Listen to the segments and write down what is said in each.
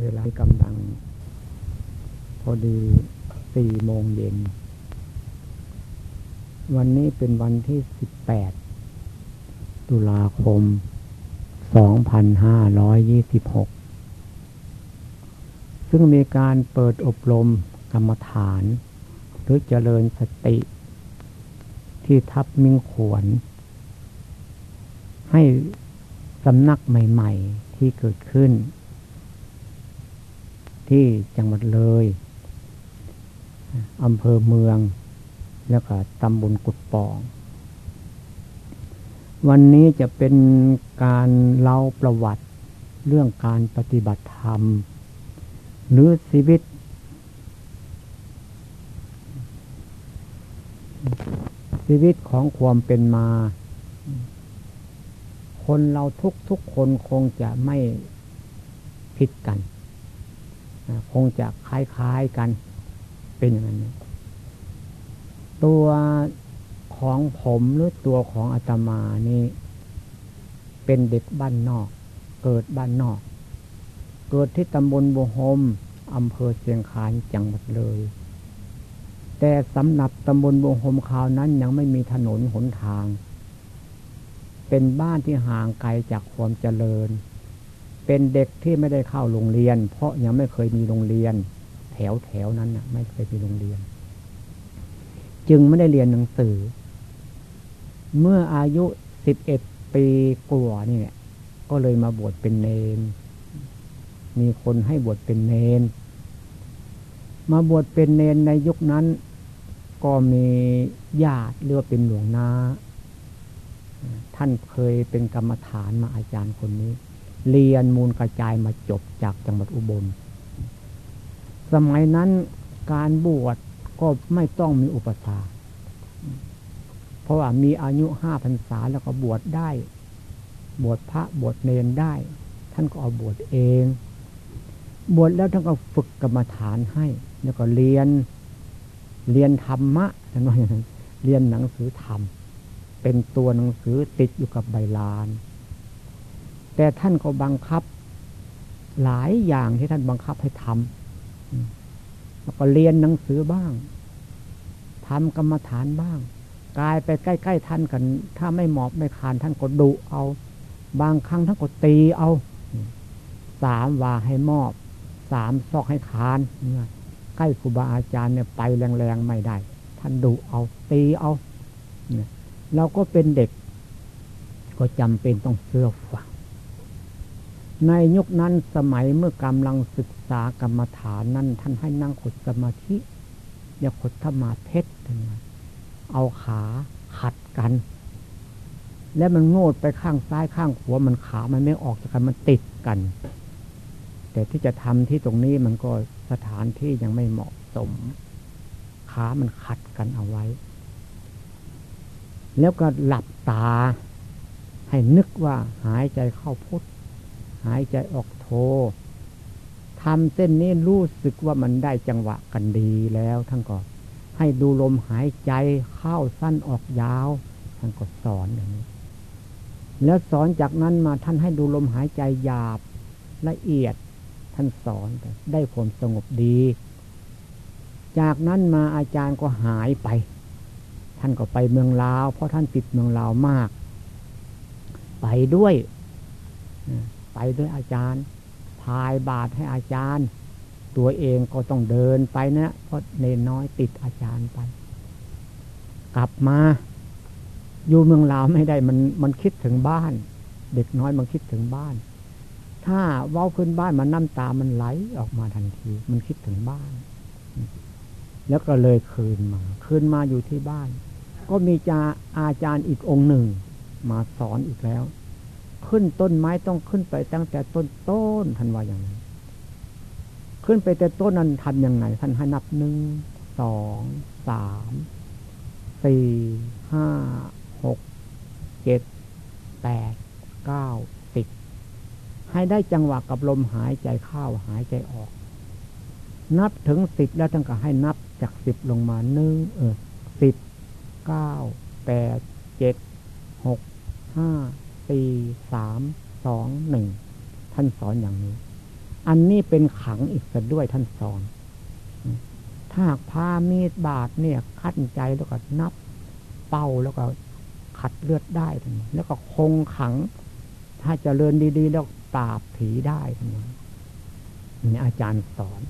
เวลากำลัง พอดีสี่โมงเย็น วันนี้เป็นวันที่สิบแปดตุลาคมสองพันห้าร้อยยี่สิบหกซึ่งมีการเปิดอบรมกรรมฐาน หรือเจริญสติ ที่ทับมิ่งขวน ให้สำนักใหม่ ๆที่เกิดขึ้น ที่จังหวัดเลยอำเภอเมือง แล้วก็ตำบลกุดปอง วันนี้จะเป็นการเล่าประวัติเรื่องการปฏิบัติธรรม หรือชีวิต ชีวิตของความเป็นมา คนเราทุกทุกคนคงจะไม่ผิดกัน คงจะคล้ายๆกันเป็นอย่างนั้นตัวของผมหรือตัวของอาตมานี่ เป็นเด็กบ้านนอก เกิดบ้านนอก เกิดที่ตำบลบุหมอำเภอเชียงคานจังหวัดเลย แต่สำหรับตำบลบุหมคราวนั้นยังไม่มีถนนหนทาง เป็นบ้านที่ห่างไกลจากความเจริญ เป็นเด็กที่ไม่ได้เข้าโรงเรียน เพราะยังไม่เคยมีโรงเรียน แถวแถวนั้นนะไม่เคยไปโรงเรียน จึงไม่ได้เรียนหนังสือ เมื่ออายุสิบเอ็ดปีกว่านี่แหละก็เลยมาบวชเป็นเนน มีคนให้บวชเป็นเนน มาบวชเป็นเนนในยุคนั้น ก็มีญาติเรียกเป็นหลวงนาท่านเคยเป็นกรรมฐานมาอาจารย์คนนี้ เรียนมูลกระจายมาจบจากจังหวัดอุบล สมัยนั้นการบวชก็ไม่ต้องมีอุปสรรคเพราะว่ามีอายุห้าพรรษาแล้วก็บวชได้ บวชพระบวชเนนได้ ท่านก็เอาบวชเอง บวชแล้วท่านก็ฝึกกรรมฐานให้ แล้วก็เรียนเรียนธรรมะท่านว่าอย่างนั้นเรียนหนังสือธรรม เป็นตัวหนังสือติดอยู่กับใบลาน แต่ท่านก็บังคับหลายอย่างที่ท่านบังคับให้ทำแล้วก็เรียนหนังสือบ้างทำกรรมฐานบ้าง กายไปใกล้ ๆ ท่านกัน ถ้าไม่หมอบไม่คานท่านก็ดุเอา บางครั้งท่านก็ตีเอา สามว่าให้มอบ สามซอกให้คานใกล้ครูบาอาจารย์เนี่ยไปแรงๆไม่ได้ ท่านดุเอา ตีเอาเราก็เป็นเด็ก ก็จำเป็นต้องเสื้อฝัง ในยุคนั้นสมัยเมื่อกำลังศึกษากรรมฐานนั้น ท่านให้นั่งขดสมาธิอย่าขดธรรมาเพชรเอาขาขัดกัน และมันโงดไปข้างซ้ายข้างขวามันขามันไม่ออกจากกันมันติดกัน แต่ที่จะทำที่ตรงนี้มันก็สถานที่ยังไม่เหมาะสม ขามันขัดกันเอาไว้ แล้วก็หลับตา ให้นึกว่าหายใจเข้าพุทธ หายใจออกโททำเส้นนี้รู้สึกว่ามันได้จังหวะกันดีแล้วท่านก็ให้ดูลมหายใจเข้าสั้นออกยาวท่านก็สอนอย่างนี้ แล้วสอนจากนั้นมาท่านให้ดูลมหายใจหยาบละเอียดท่านสอนได้ผลสงบดี จากนั้นมาอาจารย์ก็หายไป ท่านก็ไปเมืองลาว เพราะท่านติดเมืองลาวมาก ไปด้วย ไปด้วยอาจารย์พายบาทให้อาจารย์ ตัวเองก็ต้องเดินไปนะเพราะเนนน้อยติดอาจารย์ไป กลับมา อยู่เมืองลาวไม่ได้มันมันคิดถึงบ้าน เด็กน้อยมันคิดถึงบ้าน ถ้าเว้าขึ้นบ้านมันน้ำตามันไหลออกมาทันที มันคิดถึงบ้าน แล้วก็เลยคืนมา คืนมาอยู่ที่บ้าน ก็มีจาอาจารย์อีกองค์หนึ่ง มาสอนอีกแล้ว ขึ้นต้นไม้ต้องขึ้นไปตั้งแต่ต้นต้นท่านว่าอย่างไรขึ้นไปแต่ต้นนั้นทำยังไงท่านให้นับหนึ่งสองสามสี่ห้าหกเจ็ดแปดเก้าสิบให้ได้จังหวะกับลมหายใจเข้าหายใจออก นับถึงสิบแล้วท่านก็ให้นับจากสิบลงมาหนึ่งเออสิบเก้าแปดเจ็ดหกห้า สี่สามสองหนึ่งท่านสอนอย่างนี้ อันนี้เป็นขังอีกสัด้วยท่านสอน ถ้าพามีดบาดเนี่ย คัดใจแล้วก็นับ เป้าแล้วก็ขัดเลือดได้ทั้งแล้วก็คงขัง ถ้าจเจริญดีๆ แล้วปราบผีได้ทั้งนี่อาจารย์สอน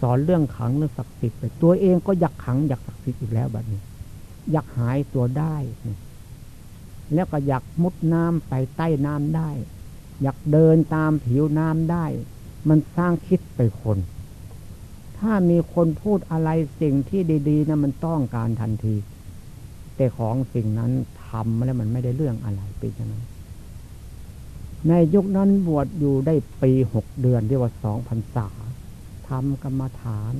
สอนเรื่องขังเรื่องศักดิ์สิทธิ์ไปตัวเองก็อยากขังอยากศักดิ์สิทธิ์อีกแล้วแบบนี้ อยากหายตัวได้ แล้วก็อยากมุดน้ำไปใต้น้ำได้ อยากเดินตามผิวน้ำได้ มันสร้างคิดไปคน ถ้ามีคนพูดอะไรสิ่งที่ดีๆนะมันต้องการทันที แต่ของสิ่งนั้นทำแล้วมันไม่ได้เรื่องอะไรเป็นอย่างนั้นในยุคนั้นบวชอยู่ได้ปีหกเดือนเรียกว่าสองพันษาทำกรรมฐาน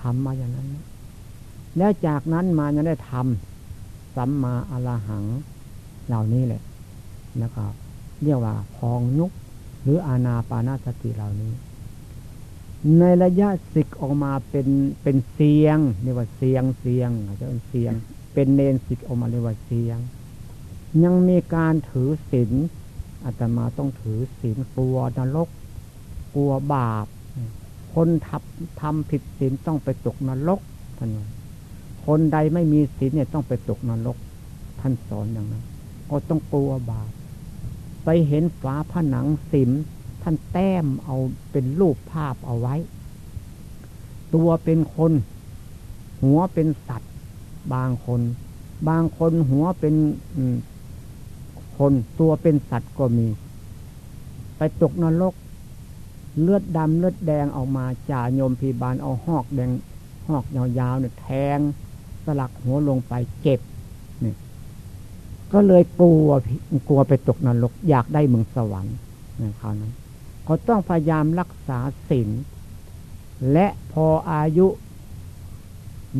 ทำมาอย่างนั้น แล้วจากนั้นมายังได้ทำ สัมมาอรหัง เหล่านี้แหละนะครับเรียกว่าพองยุกหรืออาณาปานาสติเหล่านี้ ในระยะสิกออกมาเป็นเป็นเสียงเรียกว่าเสียงเสียงอาจจะเป็นเสียง เป็นเนนสิกออกมาเรียกว่าเสียง ยังมีการถือศีลอาตมาต้องถือศีลกลัวนรก กลัวบาป คนทับทำผิดศีลต้องไปตกนรกท่าน คนใดไม่มีศีลเนี่ยต้องไปตกนรก ท่านสอนอย่างนั้นก็ต้องกลัวบาปไปเห็นฝาผนังสิม ท่านแต้มเอาเป็นรูปภาพเอาไว้ ตัวเป็นคน หัวเป็นสัตว์ บางคน บางคนหัวเป็นคนตัวเป็นสัตว์ก็มี ไปตกนรก เลือดดำเลือดแดงออกมาจ่าโยมพีบาลเอาหอกแดงหอกยาวๆเนี่ยแทง สลักหัวลงไปเจ็บเนี่ยก็เลยกลัวกลัวไปตกนรก อยากได้เมืองสวรรค์ในคราวนั้นเขาต้องพยายามรักษาศีลและพออายุ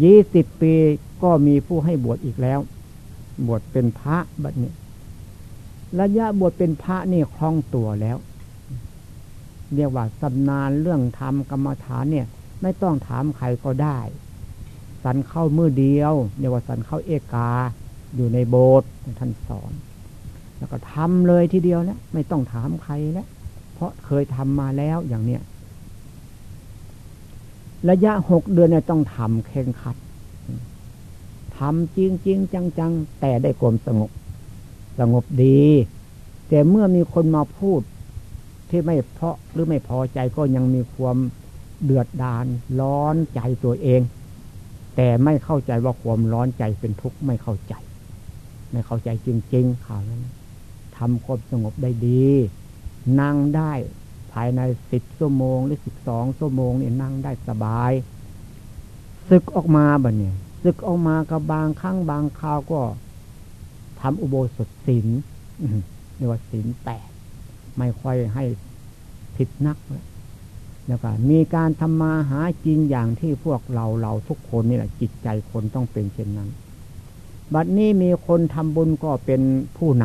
ยี่สิบปีก็มีผู้ให้บวชอีกแล้ว บวชเป็นพระบัดนี้ ระยะบวชเป็นพระนี่คล่องตัวแล้ว เรียกว่าสำนานเรื่องธรรมกรรมฐานเนี่ย ไม่ต้องถามใครก็ได้ สันเข้ามือเดียวเรียกว่าสันเข้าเอกา อยู่ในโบสถ์ท่านสอน แล้วก็ทำเลยทีเดียวแล้วไม่ต้องถามใครแล้วเพราะเคยทำมาแล้วอย่างเนี้ยระยะหกเดือนเนี่ยต้องทำเข่งขัดทำจริงจริงจังจังแต่ได้ความสงบ สงบดี แต่เมื่อมีคนมาพูด ที่ไม่เพราะหรือไม่พอใจก็ยังมีความเดือดดานร้อนใจตัวเอง แต่ไม่เข้าใจว่าความร้อนใจเป็นทุกข์ไม่เข้าใจ ไม่เข้าใจจริงๆข่าวนั้นทำความสงบได้ดี นั่งได้ภายในสิบชั่วโมง หรือสิบสองชั่วโมงเนี่ยนั่งได้สบายศึกออกมาบ่เนี่ยศึกออกมากับบางครั้งบางคราวก็ทำอุโบสถศีลเรียกว่าศีลแปดไม่ค่อยให้ผิดนัก แล้วก็มีการทำมาหาจริงอย่างที่พวกเราเราทุกคนนี่แหละจิตใจคนต้องเป็นเช่นนั้น บัดนี้มีคนทำบุญก็เป็นผู้น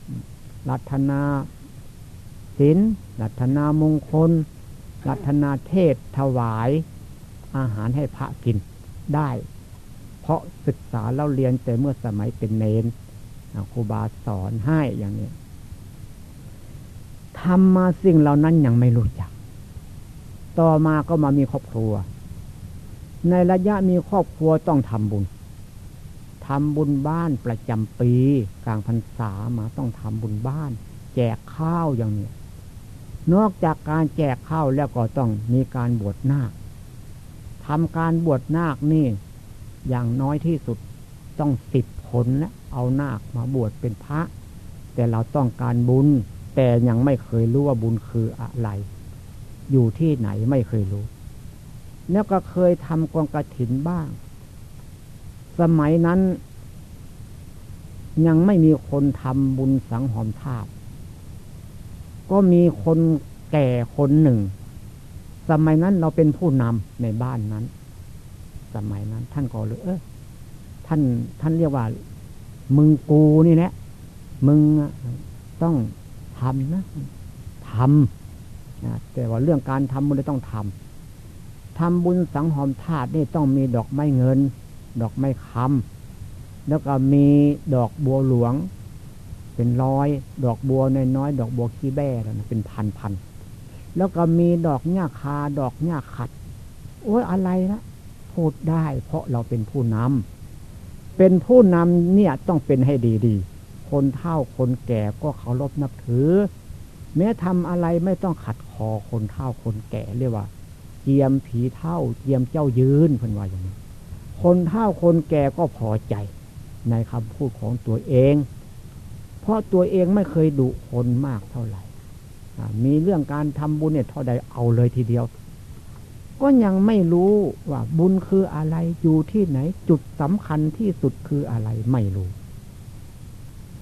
ำรัตนาศีลรัตนามงคล รัตนาเทศถวายอาหารให้พระกินได้ เพราะศึกษาเล่าเรียนแต่เมื่อสมัยเป็นเนนครูบาสอนให้อย่างนี้ทำมาสิ่งเหล่านั้นยังไม่รู้จัก ต่อมาก็มามีครอบครัว ในระยะมีครอบครัวต้องทำบุญทำบุญบ้านประจำปี กลางพรรษามาต้องทำบุญบ้าน แจกข้าวอย่างนี้นอกจากการแจกข้าวแล้วก็ต้องมีการบวชนาคทำการบวชนาคนี่ อย่างน้อยที่สุดต้องสิบคนแล้วเอานาคมาบวชเป็นพระ แต่เราต้องการบุญ แต่ยังไม่เคยรู้ว่าบุญคืออะไร อยู่ที่ไหนไม่เคยรู้ แล้วก็เคยทำกองกระถินบ้าง สมัยนั้น ยังไม่มีคนทำบุญสังหอมทาบ ก็มีคนแก่คนหนึ่ง สมัยนั้นเราเป็นผู้นำในบ้านนั้น สมัยนั้น ท่านก็เลยเออท่านท่านเรียกว่า มึงกูนี่แหละมึงต้องทำนะทำ นะแต่ว่าเรื่องการทำบุญต้องทำทำบุญสังหอมธาตุนี่ต้องมีดอกไม้เงิน ดอกไม้คำแล้วก็มีดอกบัวหลวง เป็นร้อย ดอกบัวน้อยๆดอกบัวขี้แบ้นะเป็นพันพันแล้วก็มีดอกหญ้าคา ดอกหญ้าขัด โอ้ยอะไรนะพูดได้ เพราะเราเป็นผู้นำเป็นผู้นำเนี่ยต้องเป็นให้ดีๆ คนเฒ่าคนแก่ก็เคารพนับถือ แม้ทำอะไรไม่ต้องขัดคอคนเฒ่าคนแก่เรียกว่า เจียมผีเท่าเจียมเจ้ายืนเพิ่นว่าอย่างนี้ คนเฒ่าคนแก่ก็พอใจ ในคำพูดของตัวเอง เพราะตัวเองไม่เคยดุคนมากเท่าไหร่มีเรื่องการทำบุญเนี่ยเท่าใดเอาเลยทีเดียว ก็ยังไม่รู้ว่าบุญคืออะไรอยู่ที่ไหน จุดสำคัญที่สุดคืออะไรไม่รู้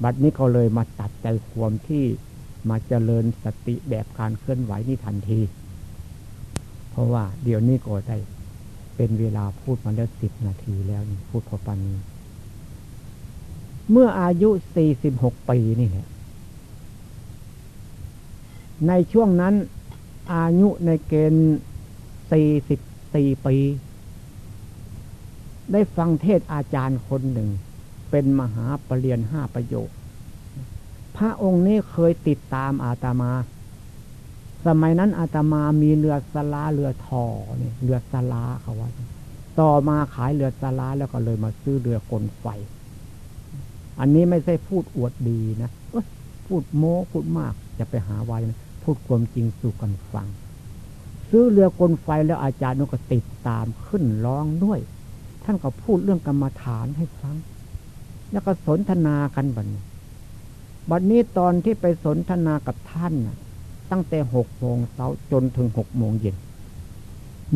บัดนี้เขาเลยมาตัดใจความที่ มาเจริญสติแบบการเคลื่อนไหวนี่ทันที เพราะว่าเดี๋ยวนี้ก็ได้เป็นเวลาพูดมาแล้วสิบนาทีแล้วนี่พูดพอปันนี้ เมื่ออายุสี่สิบหกปีนี่เนี่ยในช่วงนั้น อายุในเกณฑ์สี่สิบสี่ปี ได้ฟังเทศอาจารย์คนหนึ่ง เป็นมหาปรริญญาห้าประโยค พระองค์นี้เคยติดตามอาตมา สมัยนั้นอาตมามีเรือสลาเรือทอเนี่ยเรือสลาเขาว่า ต่อมาขายเรือสลาแล้วก็เลยมาซื้อเรือกลไฟ อันนี้ไม่ใช่พูดอวดดีนะพูดโม้พูดมากจะไปหาวายนะพูดความจริงสู่กันฟัง ซื้อเรือกลไฟแล้วอาจารย์นก็ติดตามขึ้นร้องด้วย ท่านก็พูดเรื่องกรรมฐานให้ฟัง แล้วก็สนทนากันบัดนี้ บัดนี้ตอนที่ไปสนทนากับท่านตั้งแต่หกโมงเช้าจนถึงหกโมงเย็น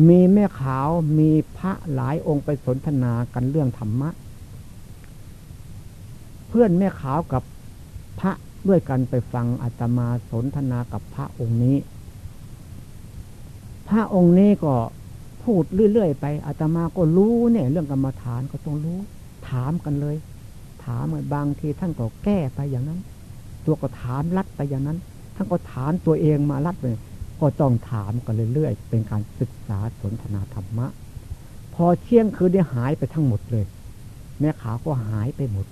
มีแม่ขาวมีพระหลายองค์ไปสนทนากันเรื่องธรรมะ เพื่อนแม่ขาวกับพระด้วยกันไปฟังอาตมาสนทนากับพระองค์นี้ พระองค์นี้ก็พูดเรื่อยๆไปอาตมาก็รู้เนี่ย เรื่องกรรมฐานก็ต้องรู้ ถามกันเลย ถามบางทีท่านก็แก้ไปอย่างนั้น ตัวก็ถามรัดไปอย่างนั้นท่านก็ถามตัวเองมาลัดเลยก็ต้องถามกันเรื่อยๆเป็นการศึกษาสนทนาธรรมะ พอเที่ยงคืนได้หายไปทั้งหมดเลย แม่ขาก็หายไปหมด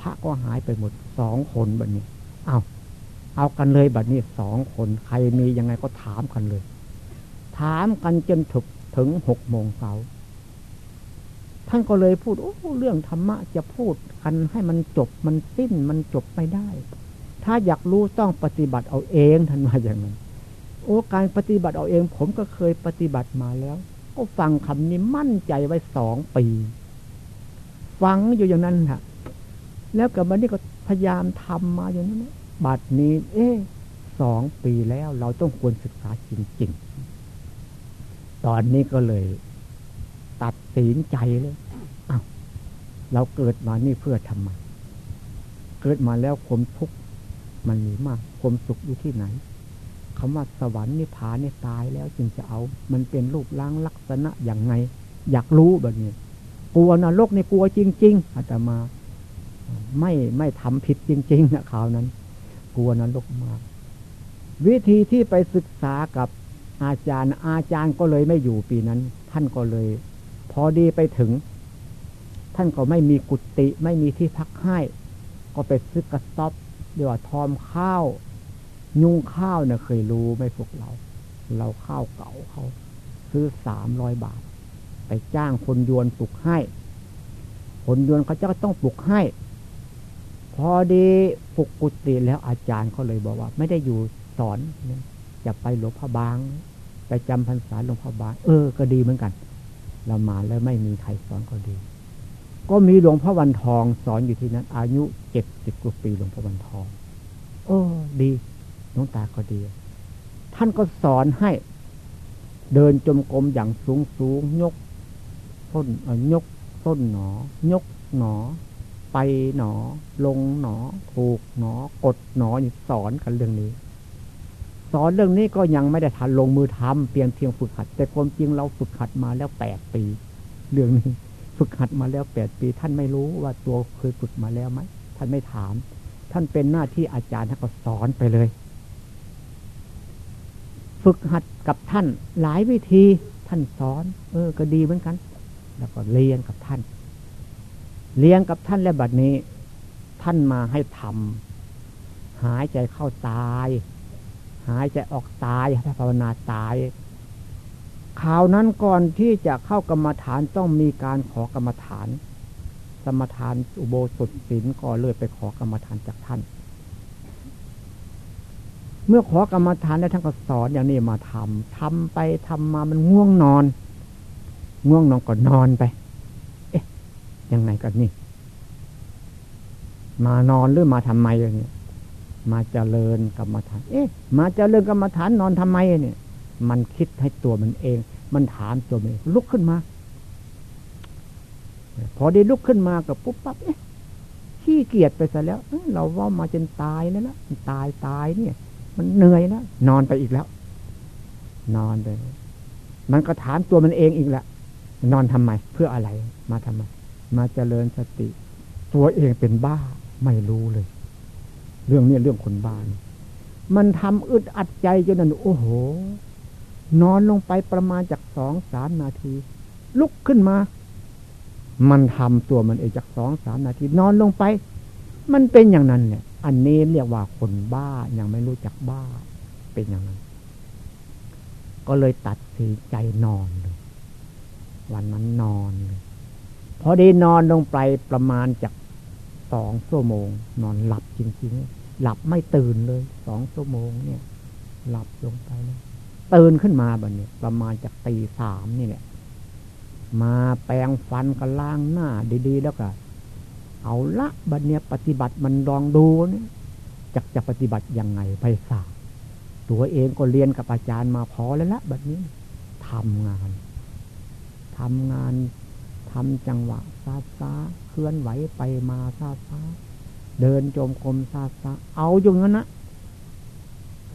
พระก็หายไปหมดสองคนแบบนี้เอาเอากันเลยแบบนี้สองคนใครมียังไงก็ถามกันเลย ถามกันจนถึงถึงหกโมงเช้า ท่านก็เลยพูดโอ้เรื่องธรรมะจะพูดกันให้มันจบมันสิ้นมันจบไม่ได้ ถ้าอยากรู้ต้องปฏิบัติเอาเองท่านว่าอย่างนั้นโอ้การปฏิบัติเอาเอง ผมก็เคยปฏิบัติมาแล้ว ก็ฟังคำนี้มั่นใจไว้สองปีฟังอยู่อย่างนั้นค่ะแล้วกับมันนี่ก็พยายามทำมาอย่างนั้นบัดนี้ เอ๊สองปีแล้วเราต้องควรศึกษาจริง ๆ ตอนนี้ก็เลย ตัดสินใจเลยอ้าวเราเกิดมานี่เพื่อทำไมเกิดมาแล้วความทุกข์มันมีมาก ความสุขอยู่ที่ไหนคำว่าสวรรค์นิพพานนี่ตายแล้วจึงจะเอา มันเป็นรูปร่างลักษณะอย่างไง อยากรู้แบบนี้กลัวนรกในกลัวจริง ๆอาตมา ไม่ไม่ทำผิดจริง ๆ นะข่าวนั้น กลัวนรกมาก วิธีที่ไปศึกษากับอาจารย์อาจารย์ก็เลยไม่อยู่ปีนั้น ท่านก็เลย พอดีไปถึง ท่านก็ไม่มีกุฏิไม่มีที่พักให้ ก็ไปซื้อกระสอบเรียวทอมข้าว ยุงข้าวเนี่ยเคยรู้ไหมพวกเรา เราข้าวเก่าเขาซื้อสามร้อยบาท ไปจ้างคนยวนปลุกให้คนยวนเขาจะต้องปลุกให้ พอดีปลุกกุฏิแล้วอาจารย์เขาเลยบอกว่า ไม่ได้อยู่สอนจะไปหลวงพ่อบาง ไปจำพรรษาหลวงพ่อบาง เออ ก็ดีเหมือนกัน เรามาแล้วไม่มีใครสอนก็ดี ก็มีหลวงพ่อวันทองสอนอยู่ที่นั้น อายุเจ็ดสิบกว่าปีหลวงพ่อวันทอง โอ้ดีน้องตาก็ดี ท่านก็สอนให้เดินจมกรมอย่างสูงสูงยกต้นยกต้นหนอ ยกหนอ ไปหนอ ลงหนอ ถูกหนอ กดหนออย่สอนกันเรื่องนี้ สอนเรื่องนี้ก็ยังไม่ได้ทันลงมือทำเพียงเพียงฝึกหัด แต่ความจริงเราฝึกหัดมาแล้วแปดปี เรื่องนี้ฝึกหัดมาแล้วแปดปี ท่านไม่รู้ว่าตัวเคยฝึกมาแล้วไหมท่านไม่ถาม ท่านเป็นหน้าที่อาจารย์ท่านก็สอนไปเลย ฝึกหัดกับท่านหลายวิธีท่านสอน เออ ก็ดีเหมือนกัน แล้วก็เรียนกับท่าน เรียนกับท่านแล้วบัดนี้ ท่านมาให้ทำหายใจเข้าตาย หายใจออกตายภาวนาตายข่าวนั้นก่อนที่จะเข้ากรรมฐานต้องมีการขอกรรมฐาน สมทานอุโบสถศีลก็เลยไปขอกรรมฐานจากท่าน เมื่อขอกรรมฐานแล้วท่านก็สอนอย่างนี้มาทำทำไปทำมามันง่วงนอน ง่วงนอนก็นอนไป เอ๊ะยังไงกันนี่ มานอนหรือมาทำไมเนี่ย มาเจริญกรรมฐาน เอ๊ะ มาเจริญกรรมฐานนอนทำไมเนี่ย มันคิดให้ตัวมันเอง มันถามตัวมันเองลุกขึ้นมา พอได้ลุกขึ้นมากับปุ๊บปั๊บเอ๊ะขี้เกียจไปซะแล้ว เราว่ามาจนตายแล้วนะตายตายเนี่ย มันเหนื่อยแล้วนอนไปอีกแล้ว นอนไป มันก็ถามตัวมันเองอีกแล้วนอนทำไม เพื่ออะไร มาทำไม มาเจริญสติ ตัวเองเป็นบ้าไม่รู้เลย เรื่องนี้เรื่องคนบ้านมันทำอึดอัดใจจนนั้นโอ้โห นอนลงไปประมาณจากสองสามนาที ลุกขึ้นมา มันทำตัวมันเองจากสองสามนาที นอนลงไป มันเป็นอย่างนั้นเนี่ย อันนี้เรียกว่าคนบ้ายังไม่รู้จักบ้า เป็นอย่างนั้น ก็เลยตัดสินใจนอนเลยวันนั้นนอนเลยพอได้นอนลงไปประมาณจาก สองชั่วโมง นอนหลับจริงๆ หลับไม่ตื่นเลยสองชั่วโมงเนี่ย หลับลงไปเลยตื่นขึ้นมาแบัดนี้ประมาณจากตีสามนี่แหละมาแปรงฟันก็ล้างหน้า ดีๆ แล้วก็ เอาละบัดเนี้ยปฏิบัติมันลองดูเนี่ยจะจะปฏิบัติยังไงไปสาตัวเองก็เรียนกับอาจารย์มาพอแล้วละบัดนี้ทำงานทำงานทำจังหวะซาซา เคลื่อนไหวไปมาซาซาเดินจมกรมซาซาเอาอยู่งั้นนะ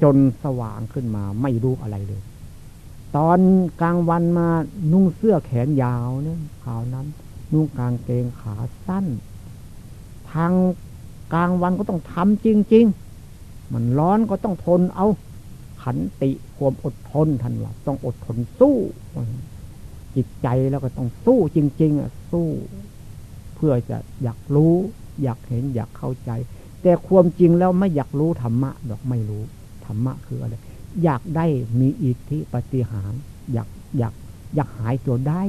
จนสว่างขึ้นมาไม่รู้อะไรเลย ตอนกลางวันมานุ่งเสื้อแขนยาวเนี่ยขาวนั้น นุ่งกางเกงขาสั้น ทางกลางวันก็ต้องทำจริง ๆ มันร้อนก็ต้องทนเอาขันติความอดทนทันว่าต้องอดทนสู้จิตใจแล้วก็ต้องสู้จริง ๆอะสู้ เพื่อจะอยากรู้ อยากเห็นอยากเข้าใจ แต่ความจริงแล้วไม่อยากรู้ธรรมะดอกไม่รู้ธรรมะคืออะไร อยากได้มีอิทธิปฏิหาร อยากอยากอยากหายตัวได้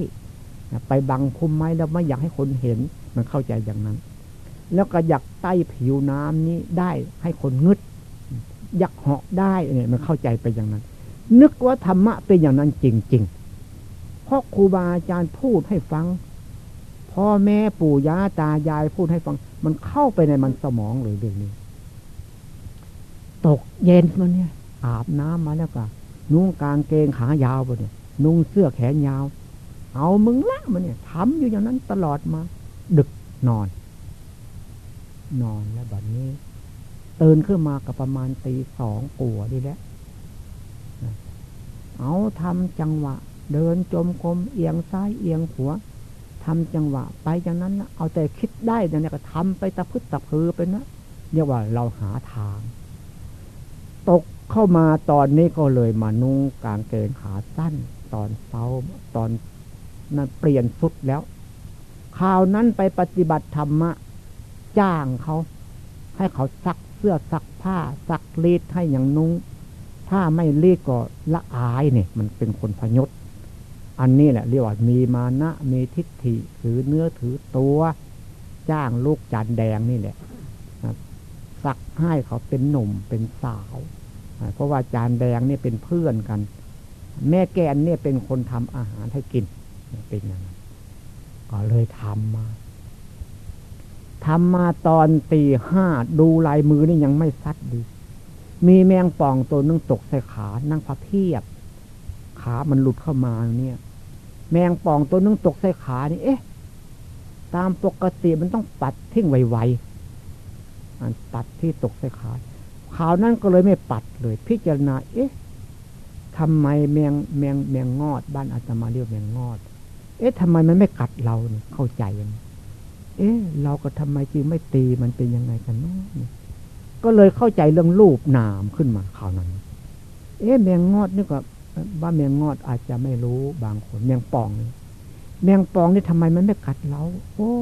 ไปบังคุมไม้แล้วไม่อยากให้คนเห็นมันเข้าใจอย่างนั้น แล้วก็อยากใต้ผิวน้ำนี้ได้ให้คนงึด อยากเหาะได้เนี่ยมันเข้าใจไปอย่างนั้น นึกว่าธรรมะเป็นอย่างนั้นจริงๆเพราะครูบาอาจารย์พูดให้ฟัง พ่อแม่ปู่ย่าตายายพูดให้ฟัง มันเข้าไปในมันสมองเลยเรื่องนี้ ตกเย็นมันเนี่ย อาบน้ำมาแล้วก็นุ่งกางเกงขายาวไปเนี่ย นุ่งเสื้อแขนยาว เอามึงละมันเนี่ยทำอยู่อย่างนั้นตลอดมา ดึกนอน นอนแล้วแบบนี้ตื่นขึ้นมากับประมาณตีสองกัวดีแล้วเอาทำจังหวะ เดินจมกรมเอียงซ้ายเอียงขวา ทำจังหวะ ไปอย่างนั้นนะเอาแต่คิดได้แต่เนี่ยก็ทำไปตะพึดตะพือไปนะเรียกว่าเราหาทาง ตกเข้ามาตอนนี้ก็เลยมานุ่งกางเกงขาสั้น ตอนเช้าตอนนั้นเปลี่ยนสุดแล้วข่าวนั้นไปปฏิบัติธรรมะ จ้างเขา ให้เขาซักเสื้อซักผ้า ซักรีดให้อย่างนุ่ง ถ้าไม่รีดก็ละอายเนี่ย มันเป็นคนพยศ อันนี้แหละเรียกว่ามีมานะมีทิฏฐิถือเนื้อถือตัวจ้างลูกจานแดงนี่แหละสักให้เขาเป็นหนุ่มเป็นสาว เพราะว่าจานแดงนี่เป็นเพื่อนกัน แม่แกนเนี่ยเป็นคนทำอาหารให้กินเป็นอย่างนั้นก็เลยทำมาทำมาตอนตีห้าดูลายมือนี่ยังไม่ซัดดี มีแมงป่องตัวนึงตกใส่ขานั่งพับเพียบ ขามันหลุดเข้ามาเนี่ย แมงป่องตัวนึงตกใส่ขานี่ เอ๊ะ ตามปกติมันต้องปัดทิ้งไวๆมันปัดที่ตกใส่ขาข่าวนั้นก็เลยไม่ปัดเลย พิจารณา เอ๊ะทำไมแมงแมงแมงงอด บ้านอาตมาเรียกแมงงอด เอ๊ะทำไมมันไม่กัดเราเนี่ยเข้าใจยังเอ๊ะ เราก็ทำไมจึงไม่ตีมันเป็นยังไงกันเนาะก็เลยเข้าใจเรื่องรูปนามขึ้นมาข่าวนั้น เอ๊ะแมงงอดนี่ก็ ว่าแมงงอดอาจจะไม่รู้บางคนแมงป่อง แมงป่องนี่ทำไมมันไม่กัดเราโอ้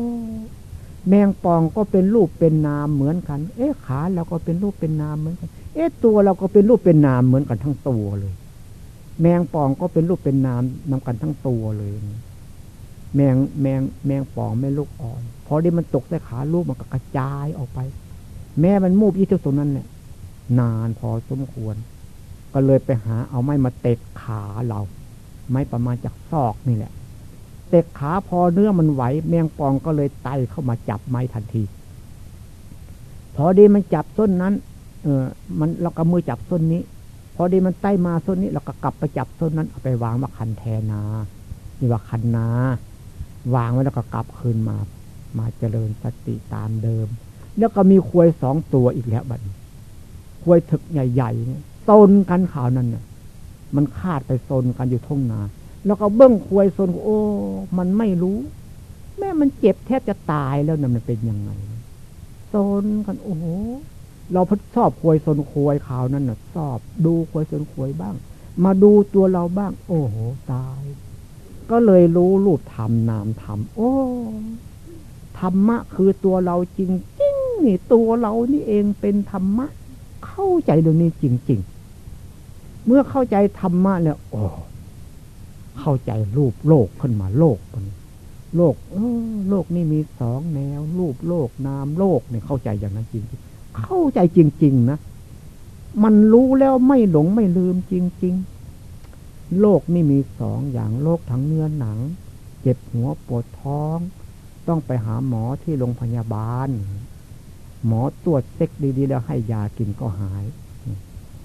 แมงป่องก็เป็นรูปเป็นนามเหมือนกัน เอ๊ะขาเราก็เป็นรูปเป็นนามเหมือนกัน เอ๊ะตัวเราก็เป็นรูปเป็นนามเหมือนกันทั้งตัวเลย แมงป่องก็เป็นรูปเป็นนามนำกันทั้งตัวเลย แมงแมงแมงป่องแม่ลูกอ่อน พอได้มันตกใส่ขาลูกมันก็กระจายออกไป แม่มันมูบยี่เท่าตรงนั้นเนี่ยนานพอสมควร ก็เลยไปหาเอาไม้มาเตะขาเรา ไม้ประมาณจากซอกนี่แหละ เตะขาพอเนื้อมันไหว แมงปองก็เลยไตเข้ามาจับไม้ทันที พอดีมันจับต้นนั้น เออมันเราก็มือจับต้นนี้ พอดีมันไตมาต้นนี้เราก็กลับไปจับต้นนั้นเอาไปวางมาคันแทนานี่ว่าคันนาวางไว้แล้วก็กลับคืนมา มาเจริญสติตามเดิม แล้วก็มีควยสองตัวอีกแล้วบัดนี้ควยถึกใหญ่ๆเนี่ย ตนกันข่าวนั้นเนี่ยมันคาดไปโซนกันอยู่ทุ่งนา แล้วก็เบิ้งควยโซนโอ้ มันไม่รู้ แม่มันเจ็บแทบจะตายแล้วนะมันเป็นยังไงโซนกันโอ้โหเราพชอบควยโซนควยข่าวนั้นน่ะชอบ ดูควยโซนควยบ้าง มาดูตัวเราบ้าง โอ้โหตาย ก็เลยรู้รูปธรรมนามธรรมโอ้ธรรมะคือตัวเราจริงจริงนี่ตัวเรานี่เองเป็นธรรมะ เข้าใจเรื่องนี้จริง ๆ เมื่อเข้าใจธรรมะเนี่ยโอ้เข้าใจรูปโลกขึ้นมาโลกมันโลกเออโลกนี่มีสองแนว รูปโลกนามโลกเนี่ยเข้าใจอย่างนั้นจริงๆเข้าใจจริง ๆ นะมันรู้แล้วไม่หลงไม่ลืมจริง ๆ โลกนี่มีสองอย่างโลกทั้งเนื้อหนัง เจ็บหัวปวดท้อง ต้องไปหาหมอที่โรงพยาบาล หมอตรวจเซ็กดี ๆ แล้วให้ยากินก็หาย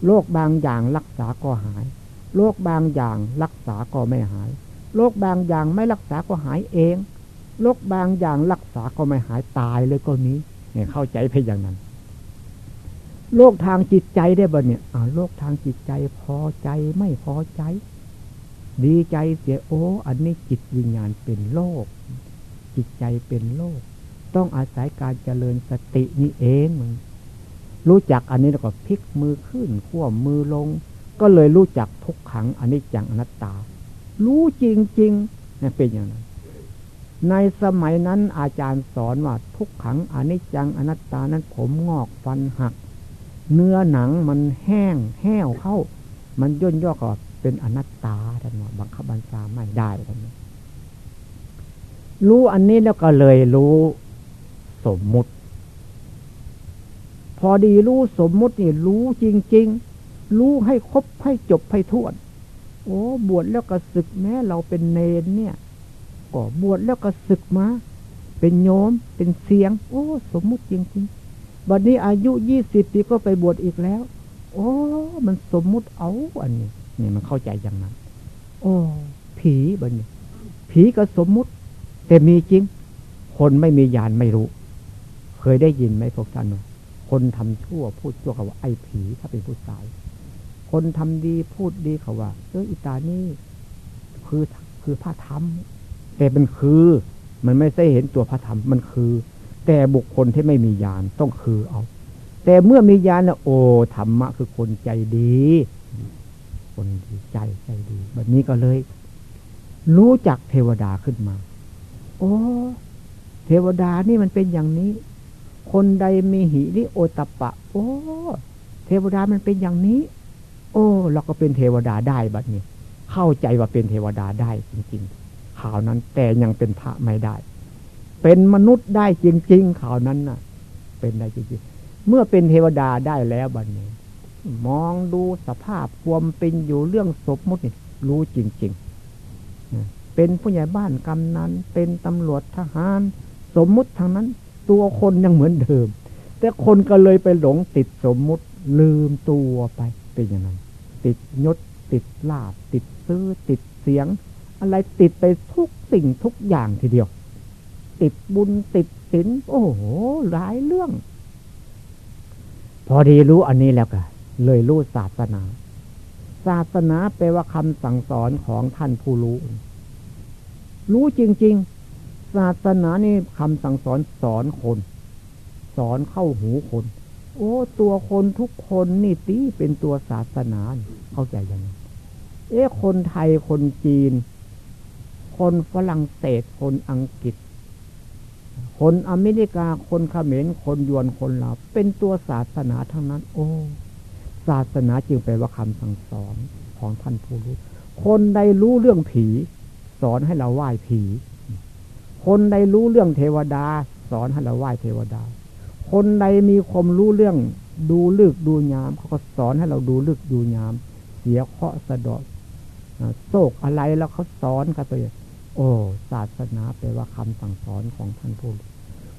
โรคบางอย่างรักษาก็หาย โรคบางอย่างรักษาก็ไม่หาย โรคบางอย่างไม่รักษาก็หายเอง โรคบางอย่างรักษาก็ไม่หายตายเลยก็นี้เนี่ยเข้าใจเพียงอย่างนั้น โรคทางจิตใจได้บ่เนี่ยอ่าโรคทางจิตใจพอใจไม่พอใจ ดีใจเสียโอ้อันนี้จิตวิญญาณเป็นโรคจิตใจเป็นโรคต้องอาศัยการเจริญสตินี่เองมึง รู้จักอันนี้แล้วก็พลิกมือขึ้นขั้วมือลง ก็เลยรู้จักทุกขังอันิจจังอนัตตา รู้จริงๆนี่เป็นอย่างนั้น ในสมัยนั้นอาจารย์สอนว่าทุกขังอนิจจังอนัตตานั้นผมงอกฟันหัก เนื้อหนังมันแห้งแห้วเข้า มันย่นย่อก็เป็นอนัตตาท่านว่าบังคับบัญชาไม่ได้ท่านรู้อันนี้แล้วก็เลยรู้สมมุติ พอดีรู้สมมุตินี่รู้จริง ๆ รู้ให้ครบให้จบให้ท่วน โอ้ บวชแล้วก็ศึกแม้เราเป็นเนนเนี่ย ก็บวชแล้วก็ศึกมา เป็นโยม เป็นเสียง โอ้ สมมุติจริงๆบัดนี้อายุยี่สิบปีก็ไปบวชอีกแล้ว โอ้ มันสมมุติเอาอันนี้นี่มันเข้าใจอย่างนั้น โอ้ผีบัดนี้ ผีก็สมมุติ แต่มีจริง คนไม่มีญาณไม่รู้ เคยได้ยินไหมพวกท่าน คนทำชั่วพูดชั่วกับว่าไอ้ผีถ้าเป็นผู้ชาย คนทำดีพูดดีเขาว่าเอออิตานี่คือคือพระธรรมแต่มันคือ มันไม่ใช่เห็นตัวพระธรรมมันคือ แต่บุคคลที่ไม่มีญาณต้องคือเอา แต่เมื่อมีญาณนะโอ้ธรรมะคือคนใจดี คนดีใจใจดีแบบนี้ก็เลย รู้จักเทวดาขึ้นมา โอ้เทวดานี่มันเป็นอย่างนี้ คนใดมีหิริโอตปะ โอ้ เทวดามันเป็นอย่างนี้ โอ้เราก็เป็นเทวดาได้บัดนี้ เข้าใจว่าเป็นเทวดาได้จริงๆ ข่าวนั้นแต่ยังเป็นพระไม่ได้ เป็นมนุษย์ได้จริงๆ ข่าวนั้นน่ะ เป็นได้จริงๆ เมื่อเป็นเทวดาได้แล้วบัดนี้ มองดูสภาพความเป็นอยู่เรื่องศพมุดนี่รู้จริงๆ เป็นผู้ใหญ่บ้านกำนันเป็นตำรวจทหาร สมมุติทางนั้น ตัวคนยังเหมือนเดิม แต่คนก็เลยไปหลงติดสมมุติลืมตัวไปเป็นอย่างนั้น ติดยศติดลาบติดซื้อติดเสียง อะไรติดไปทุกสิ่งทุกอย่างทีเดียว ติดบุญติดศีลโอ้โหหลายเรื่อง พอดีรู้อันนี้แล้วก็เลยรู้ศาสนา ศาสนาแปลว่าคำสั่งสอนของท่านผู้รู้ รู้จริง ๆ ศาสนานี่คำสั่งสอนสอนคน สอนเข้าหูคน โอ้ ตัวคนทุกคนนี่ตีเป็นตัวศาสนาเข้าใจยังไงเอ๊ะคนไทยคนจีน คนฝรั่งเศสคนอังกฤษ คนอเมริกาคนเขมรคนยวนคนลาวเป็นตัวศาสนาทั้งนั้น โอ้ ศาสนาจึงแปลว่าคำสั่งสอนของท่านผู้รู้ คนใดรู้เรื่องผี สอนให้เราไหว้ผี คนใดรู้เรื่องเทวดา สอนให้เราไหว้เทวดา คนใดมีความรู้เรื่องดูลึกดูยามเขาก็สอนให้เราดูลึกดูยาม เสียเคาะสะดอกโศกอะไรแล้วเขาสอนกันไปโอ้ศาสนาแปลว่าคำสั่งสอนของท่านผู้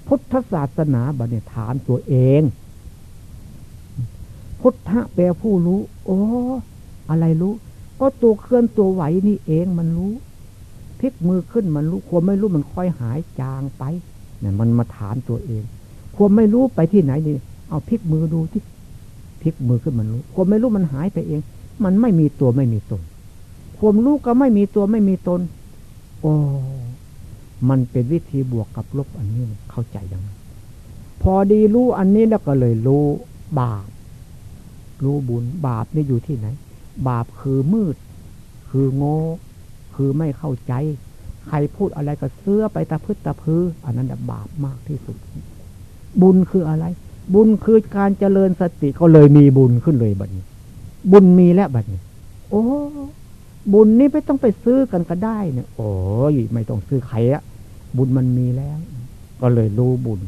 พุทธศาสนาบัณฑิถามตัวเอง พุทธะแปลผู้รู้ โอ้ อะไรรู้ ก็ตัวเคลื่อนตัวไหวนี่เองมันรู้ พลิกมือขึ้นมันรู้ความไม่รู้มันค่อยหายจางไปเนี่ยมันมาถามตัวเอง ความไม่รู้ไปที่ไหนนี่เอาพลิกมือดูที่พลิกมือขึ้นมันรู้ ความไม่รู้มันหายไปเอง มันไม่มีตัวไม่มีตน ความรู้ก็ไม่มีตัวไม่มีตนโอ้มันเป็นวิธีบวกกับลบอันนี้เข้าใจยังพอดีรู้อันนี้แล้วก็เลยรู้บาปรู้บุญบาปนี่อยู่ที่ไหน บาปคือมืด คือโง่ คือไม่เข้าใจ ใครพูดอะไรก็เสื้อไปตะพึดตะพือ อันนั้นบาปมากที่สุด บุญคืออะไร บุญคือการเจริญสติก็เลยมีบุญขึ้นเลยบัดนี้ บุญมีแล้วบัดนี้ โอ้บุญนี้ไม่ต้องไปซื้อกันก็ได้เนี่ย โอ้ยไม่ต้องซื้อใครอะบุญมันมีแล้ว ก็เลยรู้บุญ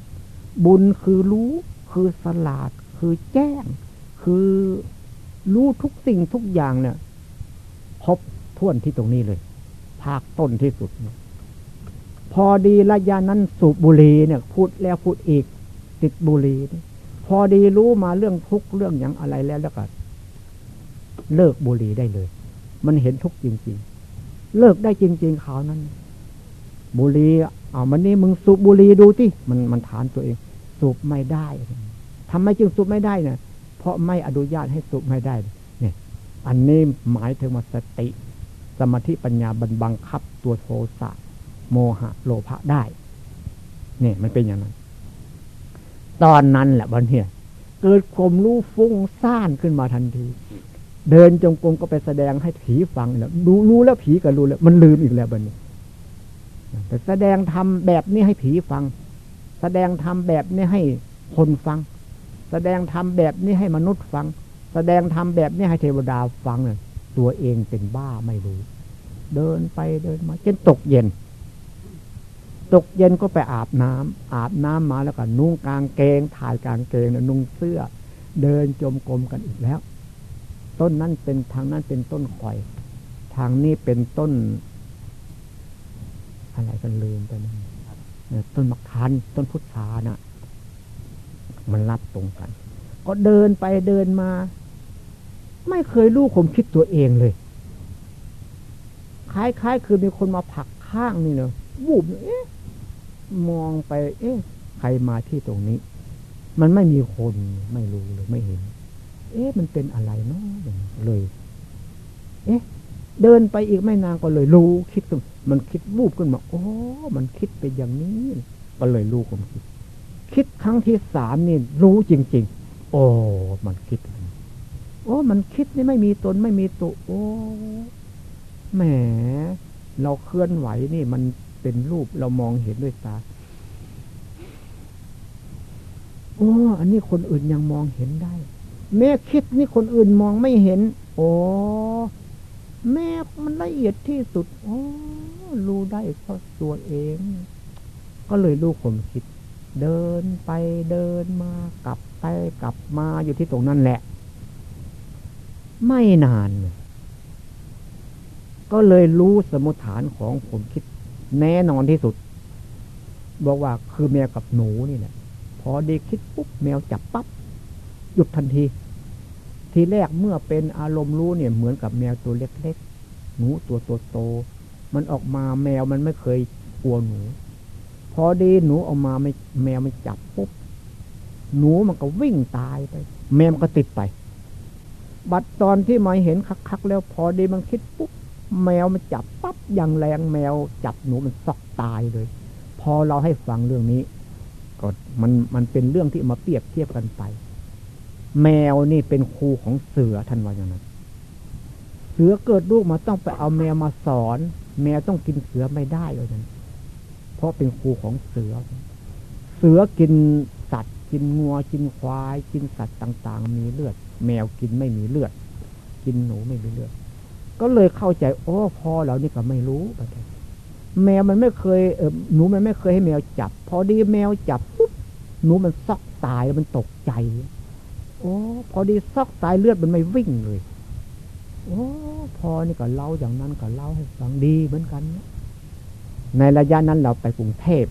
บุญคือรู้ คือสลาด คือแจ้ง คือรู้ทุกสิ่งทุกอย่างเนี่ยครบถ้วนที่ตรงนี้เลย ภาคต้นที่สุด พอดีระยะนั้นสูบบุหรี่เนี่ย พูดแล้วพูดอีก ติดบุหรี่พอดีรู้มาเรื่องทุกเรื่องอย่างอะไรแล้วแล้วก็เลิกบุหรี่ได้เลย มันเห็นทุกจริง ๆ เลิกได้จริงๆเขาวนั้น บุหรีเอามันนี่มึงสูบบุหรีดูที่มันมันถามตัวเอง สูบไม่ได้ทำไมจึงสูบไม่ได้เนี่ยเพราะไม่อนุญาตให้สูบไม่ได้ เนี่ย อันนี้หมายถึงว่าสติ มาธิปัญญาบันบังคับตัวโทสะโมหะโลภะได้ เนี่ยมันเป็นอย่างนั้น ตอนนั้นแหละวันเนี้ยเกิดความรู้ฟุ้งซ่านขึ้นมาทันที เดินจงกรมก็ไปแสดงให้ผีฟังแล้วรู้รู้แล้วผีก็รู้แล้ว มันลืมอีกแล้วบันนี้แต่แสดงทำแบบนี้ให้ผีฟัง แสดงทำแบบนี้ให้คนฟัง แสดงทำแบบนี้ให้มนุษย์ฟัง แสดงทำแบบนี้ให้เทวดาฟังเนี่ยตัวเองเป็นบ้าไม่รู้ เดินไปเดินมาจนตกเย็น ตกเย็นก็ไปอาบน้ำอาบน้ำมาแล้วก็นุ่งกางเกง ถ่ายกางเกงแล้วนุ่งเสื้อ เดินจมกรมกันอีกแล้ว ต้นนั้นเป็นทางนั้นเป็นต้นข่อย ทางนี้เป็นต้น อะไรกันลืมไปนะต้นมะขามต้นพุทธาน่ะ มันรับตรงกัน ก็เดินไปเดินมา ไม่เคยรู้ผมคิดตัวเองเลย คล้ายๆ คือมีคนมาผักข้างนี่เนาะวูบเอ๊ะมองไป เอ๊ะใครมาที่ตรงนี้ มันไม่มีคนไม่รู้เลยไม่เห็น เอ๊ะมันเป็นอะไรเนาะเลย เอ๊ะเดินไปอีกไม่นานก็เลยรู้คิดมันคิดวูบขึ้นมาโอ้มันคิดไปอย่างนี้ ก็เลยรู้ผมคิด คิดครั้งที่สามนี่ รู้จริง ๆ โอ้มันคิด โอ้มันคิดนี่ไม่มีตนไม่มีตัวโอ้ แหม เราเคลื่อนไหวนี่มันเป็นรูปเรามองเห็นด้วยตาโอ้อันนี้คนอื่นยังมองเห็นได้ แม่คิดนี่คนอื่นมองไม่เห็น โอ้แม่มันละเอียดที่สุดโอ้รู้ได้เพราะตัวเอง ก็เลยรู้ความคิด เดินไปเดินมากลับไปกลับมาอยู่ที่ตรงนั้นแหละ ไม่นาน ก็เลยรู้สมุฐานของผมคิด แน่นอนที่สุด บอกว่าคือแมวกับหนูนี่แหละพอเด็กคิดปุ๊บแมวจับปับ๊บหยุดทันที ทีแรกเมื่อเป็นอารมณ์รู้เนี่ยเหมือนกับแมวตัวเล็กๆ หนูตัวโตโต มันออกมาแมวมันไม่เคยกลัวหนู พอดีหนูออกมาไม่แมวไม่จับปุ๊บหนูมันก็วิ่งตายไป แมวมันก็ติดไป บัดตอนที่มาเห็นคักๆแล้วพอดีมันคิดปุ๊บ แมวมันจับปั๊บอย่างแรงแมวจับหนูมันซอกตายเลย พอเราให้ฟังเรื่องนี้ก็มันมันเป็นเรื่องที่มาเปรียบเทียบกันไป แมวนี่เป็นครูของเสือท่านว่าอย่างนั้น เสือเกิดลูกมาต้องไปเอาแมวมาสอน แมวต้องกินเสือไม่ได้เลยนั้นเพราะเป็นครูของเสือ เสือกินสัตว์ กินงัวกินควาย กินสัตว์ต่าง ๆ มีเลือด แมวกินไม่มีเลือด กินหนูไม่มีเลือด ก็เลยเข้าใจ โอ้พอเรานี่ก็ไม่รู้แมวมันไม่เคยเออหนูมันไม่เคยให้แมวจับ พอดีแมวจับปุ๊บหนูมันซอกตายแล้วมันตกใจโอ้พอดีซอกตายเลือดมันไม่วิ่งเลยโอ้พอนี่ก็เล่าอย่างนั้นก็เล่าให้ฟังดีเหมือนกันในระยะนั้นเราไปกรุงเทพ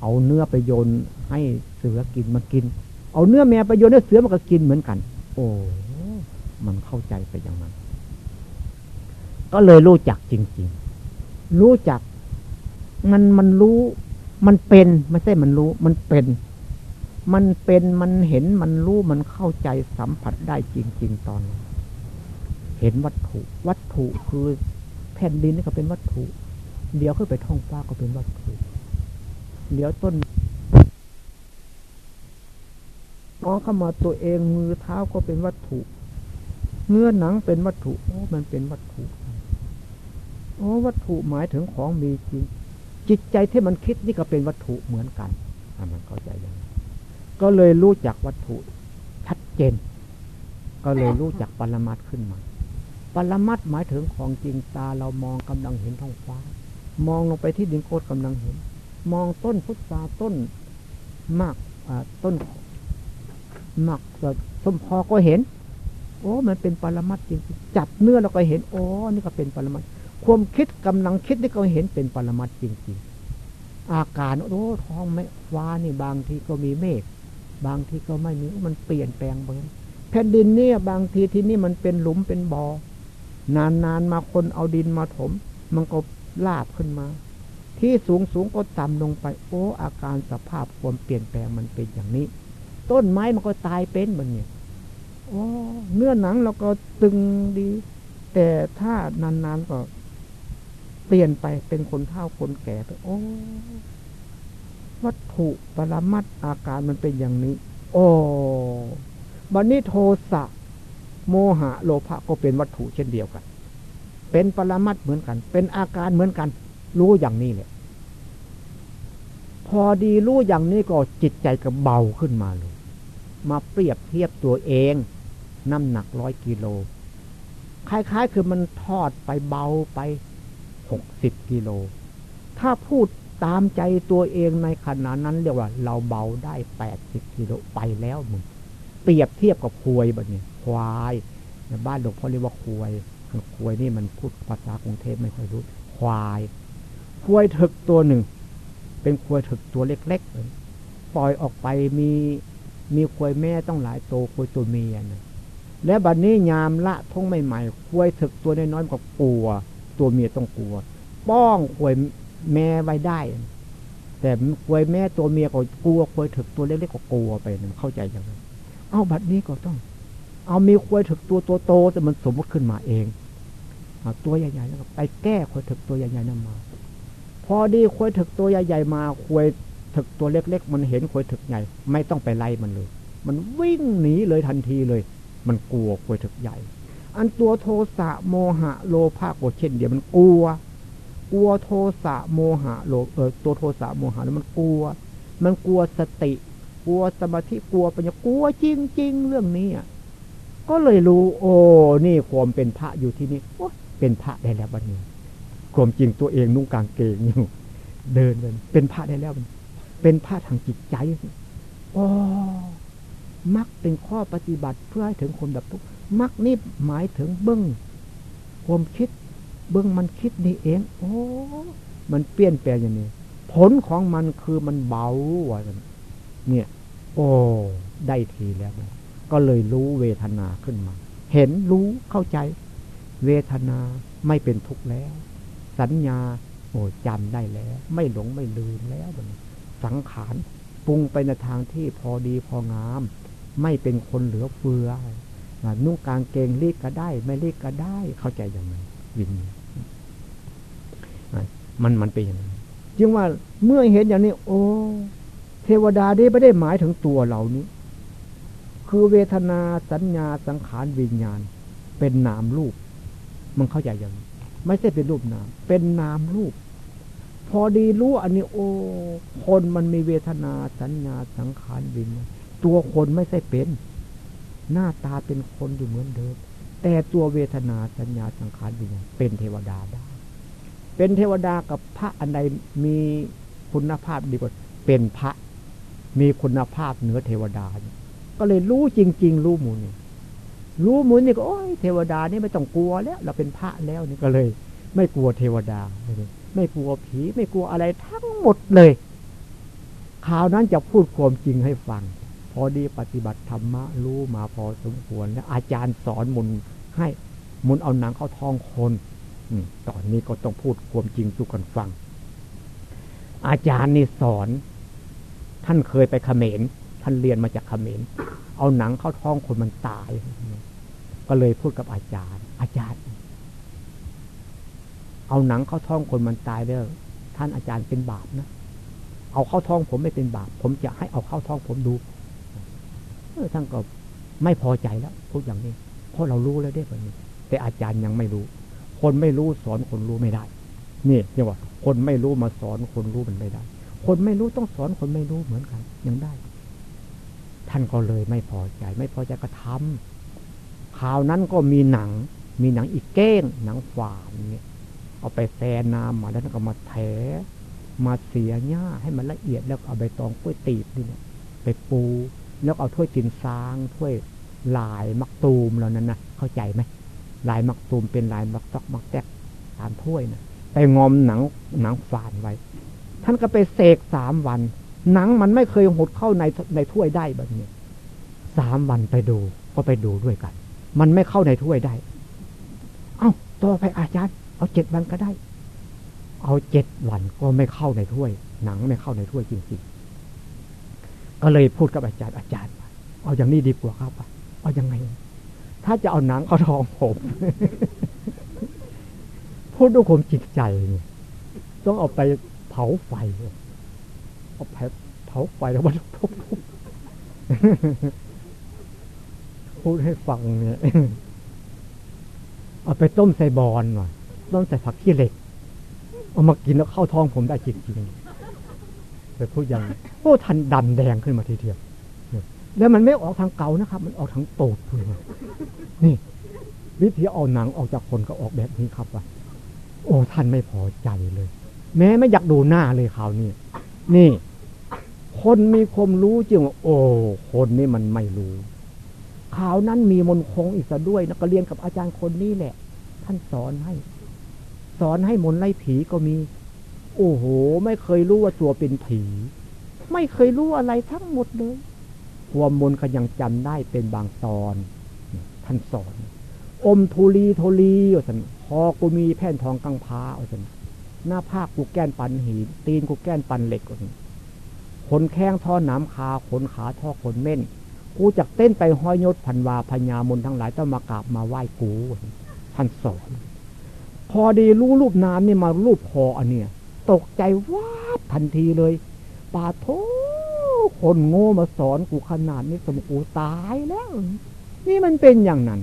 เอาเนื้อไปโยนให้เสือกินมากิน เอาเนื้อแมวไปโยนให้เสือมันก็กินเหมือนกัน โอ้มันเข้าใจไปอย่างนั้น ก็เลยรู้จักจริง ๆ รู้จัก มันมันรู้ มันเป็นไม่ใช่มันรู้ มันเป็น มันเป็นมันเห็นมันรู้มันเข้าใจสัมผัสได้จริง ๆ ตอนนี้เห็นวัตถุ วัตถุคือแผ่นดินนี่ก็เป็นวัตถุ เดี๋ยวขึ้นไปท้องฟ้าก็เป็นวัตถุเดี๋ยวต้นมองเข้ามาตัวเองมือเท้าก็เป็นวัตถุ เนื้อหนังเป็นวัตถุโอ้มันเป็นวัตถุ โอ้วัตถุหมายถึงของมีจริง จิตใจที่มันคิดนี่ก็เป็นวัตถุเหมือนกันอมันเข้าใจย่างก็เลยรู้จักวัตถุชัดเจน ก็เลยรู้จักปรมัตขึ้นมาปรมัตหมายถึงของจริงตาเรามองกำลังเห็นท้องฟ้า มองลงไปที่ดินโคตรกำลังเห็น มองต้นพุทราต้นมากต้นมากสมพอก็เห็น โอ้ มันเป็นปรมัตจริงจับเนื้อเราก็เห็น โอ้ นี่ก็เป็นปรมัต ความคิดกำลังคิดนี่ก็เห็นเป็นปรมัตจริง ๆ อาการโอ้ท้องไม่ฟ้านี่บางทีก็มีเมฆบางทีก็ไม่มีมันเปลี่ยนแปลงไปแผ่นดินเนี่ยบางทีที่นี่มันเป็นหลุมเป็นบอ่อนานๆมาคนเอาดินมาถม มันก็ลาบขึ้นมา ที่สูงสูงก็ต่ำลงไป โอ้ อาการสภาพความเปลี่ยนแปลงมันเป็นอย่างนี้ ต้นไม้มันก็ตายเป็นมันเนี่ยโอ้เนื้อหนังเราก็ตึงดี แต่ถ้านานๆก็ เปลี่ยนไปเป็นคนเฒ่าคนแก่ไป โอ้ วัตถุปรมัตอาการมันเป็นอย่างนี้ โอ้บันนี้โทสะโมหะโลภะก็เป็นวัตถุเช่นเดียวกัน เป็นปรมัตเหมือนกัน เป็นอาการเหมือนกัน รู้อย่างนี้แหละพอดีรู้อย่างนี้ก็จิตใจก็เบาขึ้นมาเลย มาเปรียบเทียบตัวเอง น้ำหนักร้อยกิโลคล้ายๆ คือมันทอดไปเบาไป กสิบกิโล ถ้าพูดตามใจตัวเองในขณะนั้นเรียกว่า เราเบาได้แปดสิบกิโลไปแล้วมึง เปรียบเทียบกับควยแบบนี้ควายในบ้านหลวงพ่อเรียกว่าควยควยนี่มันพูดภาษากรุงเทพไม่ค่อยรู้ ควาย ควายถึกตัวหนึ่ง เป็นควายถึกตัวเล็กๆปล่อยออกไปมีมีควายแม่ต้องหลายโตควายตัวเมียนะและบัดนนี้ยามละทงใหม่ๆควายถึกตัวน้อยๆก็กลัว ตัวเมียต้องกลัว ป้องควยแม่ไว้ได้ แต่ควยแม่ตัวเมียก็กลัวควยถึกตัวเล็กๆก็กลัวไปนเข้าใจอย่างนั้นเอาบัดนี้ก็ต้อง เอามีควยถึกตัวตัวโตแต่มันสมมติขึ้นมาเองตัวใหญ่ๆแล้วไปแก้ควยถึกตัวใหญ่ๆนั่นมา พอดีควยถึกตัวใหญ่ๆมาควยถึกตัวเล็ก ๆ มันเห็นควยถึกใหญ่ ไม่ต้องไปไล่มันเลย มันวิ่งหนีเลยทันทีเลย มันกลัวควยถึกใหญ่ อันตัวโทสะโมหะโลภะก็เช่น เดียวมันกลัว กลัวโทสะโมหะโลเออตัวโทสะโมหะมันกลัว มันกลัวสติ กลัวสมาธิกลัวปัญญากลัวจริง ๆ เรื่องนี้อะก็เลยรู้ โอ้นี่ความเป็นพระอยู่ที่นี่โอ้เป็นพระได้แล้วบัดนี้ความจริงตัวเองนุ่งกางเกงอยู่ เดินเป็นเป็นพระได้แล้วเป็นพระทางจิตใจอ๋อมักเป็นข้อปฏิบัติเพื่อให้ถึงคนแบบทุก มักนี่หมายถึงเบื้องความคิด เบื้องมันคิดนี่เอง โอ้ มันเปลี่ยนแปลงอย่างนี้ ผลของมันคือมันเบาว่ะเนี่ย โอ้ได้ทีแล้ว ก็เลยรู้เวทนาขึ้นมา เห็นรู้เข้าใจ เวทนาไม่เป็นทุกข์แล้ว สัญญา โอ้จำได้แล้ว ไม่หลงไม่ลืมแล้วมันสังขารปรุงไปในทางที่พอดีพองาม ไม่เป็นคนเหลือเฟือ นุ่งกางเกงรีกก็ได้ ไม่รีกก็ได้ เข้าใจอย่างไรวินมันมันเป็นอย่างนั้นจึงว่าเมื่อเห็นอย่างนี้ โอ้เทวดาได้ไม่ได้หมายถึงตัวเหล่านี้ คือเวทนาสัญญาสังขารวิญญาณ เป็นนามรูป มันเข้าใจอย่างนี้ไม่ใช่เป็นรูปนาม เป็นนามรูป พอดีรู้อันนี้ โอ้คนมันมีเวทนาสัญญาสังขารวิญญาณตัวคนไม่ใช่เป็น หน้าตาเป็นคนอยู่เหมือนเดิม แต่ตัวเวทนาสัญญาสังขารวิญญาณเป็นเทวดาได้ เป็นเทวดากับพระอันใดมีคุณภาพดีกว่าเป็นพระ มีคุณภาพเหนือเทวดา ก็เลยรู้จริง ๆ รู้มูลนี่รู้มูลนี่ก็โอ้ยเทวดานี่ไม่ต้องกลัวแล้ว เราเป็นพระแล้วนี่ก็เลย ไม่กลัวเทวดา ไม่กลัวผีไม่กลัวอะไรทั้งหมดเลยข่าวนั้นจะพูดความจริงให้ฟัง พอดีปฏิบัติธรรมะรู้มาพอสมควร แล้วอาจารย์สอนมุนให้มุนเอาหนังเข้าท้องคนตอนนี้ก็ต้องพูดความจริงสู่กันฟัง อาจารย์นี่สอน ท่านเคยไปเขมรท่านเรียนมาจากเขมรเอาหนังเข้าท้องคนมันตาย ก็เลยพูดกับอาจารย์ อาจารย์ เอาหนังเข้าท้องคนมันตายเด้อท่านอาจารย์เป็นบาปนะเอาเข้าท้องผมไม่เป็นบาป ผมจะให้เอาเข้าท้องผมดู ท่านก็ไม่พอใจแล้วพูดอย่างนี้ เพราะเรารู้แล้วได้แบบนี้ แต่อาจารย์ยังไม่รู้ คนไม่รู้สอนคนรู้ไม่ได้ นี่เรียกว่า คนไม่รู้มาสอนคนรู้มันไม่ได้ คนไม่รู้ต้องสอนคนไม่รู้เหมือนกัน ยังได้ ท่านก็เลยไม่พอใจ ไม่พอใจก็ทำข่าวนั้นก็มีหนัง มีหนังอีกเก้ง หนังฝานเนี่ยเอาไปแซน้ำมาแล้วก็มาแถมาเสียหญ้าให้มันละเอียดแล้วเอาใบตองกล้วยตีบนี่เนี่ยไปปู แล้วเอาถ้วยจินซางถ้วยลายมักตูมเหล่านั้นนะเข้าใจไหมลายมักตูมเป็นลายมักตอกมักแตกตามถ้วยนะไปงอมหนังหนังฝานไว้ ท่านก็ไปเสกสามวัน หนังมันไม่เคยหดเข้าในในถ้วยได้แบบนี้สามวันไปดูก็ไปดูด้วยกัน มันไม่เข้าในถ้วยได้ เอา้าต่อไปอาจารย์ เอาเจ็ดวันก็ได้ เอาเจ็ดวันก็ไม่เข้าในถ้วย หนังไม่เข้าในถ้วยจริงๆ ก็เลยพูดกับอาจารย์อาจารย์ เอาอย่างนี้ดีกว่าครับเอาอยังไง ถ้าจะเอาหนังเอาทองผมพูดด้วยความจิตใจเนี่ยต้องเอาไปเผาไฟเอาไปเผาไฟแล้วมันทุบๆพูดให้ฟังเนี่ยเอาไปต้มใส่บอลหน่อยต้มใส่ผักขี้เหล็ก เอามากินแล้วเข้าท้องผมได้จริงๆ แต่พูดอย่างโอ้ทันดำแดงขึ้นมาทีเดียวแล้วมันไม่ออกทางเก่านะครับ มันออกทางโตดเลยนี่ วิธีเอาหนังออกจากคนก็ออกแบบนี้ครับว่าโอ้ท่านไม่พอใจเลย แม้ไม่อยากดูหน้าเลยข่าวนี้นี่ คนมีความรู้จริงว่าโอ้คนนี้มันไม่รู้ข่าวนั้นมีมนคงอีกซะด้วยนักเรียนกับอาจารย์คนนี้แหละ ท่านสอนให้ สอนให้มนไล่ผีก็มี โอ้โห ไม่เคยรู้ว่าตัวเป็นผี ไม่เคยรู้อะไรทั้งหมดเลย ความมนก็ยังจำได้เป็นบางตอน ท่านสอน อมทุลีโทลีว่าสันคอกูมีแผ่นทองกังพาว่าสันหน้าภาคกูแก้นปันหิน ตีนกูแก้นปันเหล็กว่าสันขนแข้งท่อน้ำคาขนขาท่อขนเม่น กูจักเต้นไปห้อยยศพันวาพญามนทั้งหลายต้องมากราบมาไหว้กูท่านสอน พอดีรู้รูปน้ำนี่มารูปคออันเนี้ย ตกใจว้าทันทีเลยปาโทคนโง่มาสอนกูขนาดนี้สมกูตายแล้ว นี่มันเป็นอย่างนั้น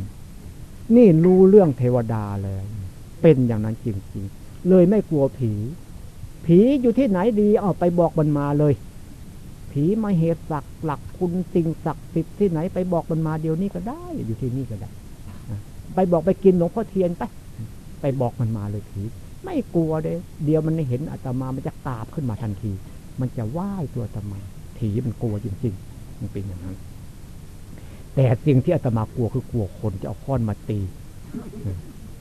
นี่รู้เรื่องเทวดาเลย เป็นอย่างนั้นจริงๆ เลยไม่กลัวผี ผีอยู่ที่ไหนดีเอาไปบอกมันมาเลย ผีมาเหตุศักหลักคุณสิ่งศักดิ์สิทธิ์ที่ไหนไปบอกมันมาเดี๋ยวนี้ก็ได้ อยู่ที่นี่ก็ได้ ไปบอกไปกินหลวงพ่อเทียนไป ไปบอกมันมาเลยผี ไม่กลัวเลย เดี๋ยวมันเห็นอาตมามันจะกราบขึ้นมาทันที มันจะไหว้ตัวอาตมาผีมันกลัวจริงๆมันเป็นอย่างนั้น แต่สิ่งที่อาตมากลัวคือกลัวคนจะเอาค้อนมาตี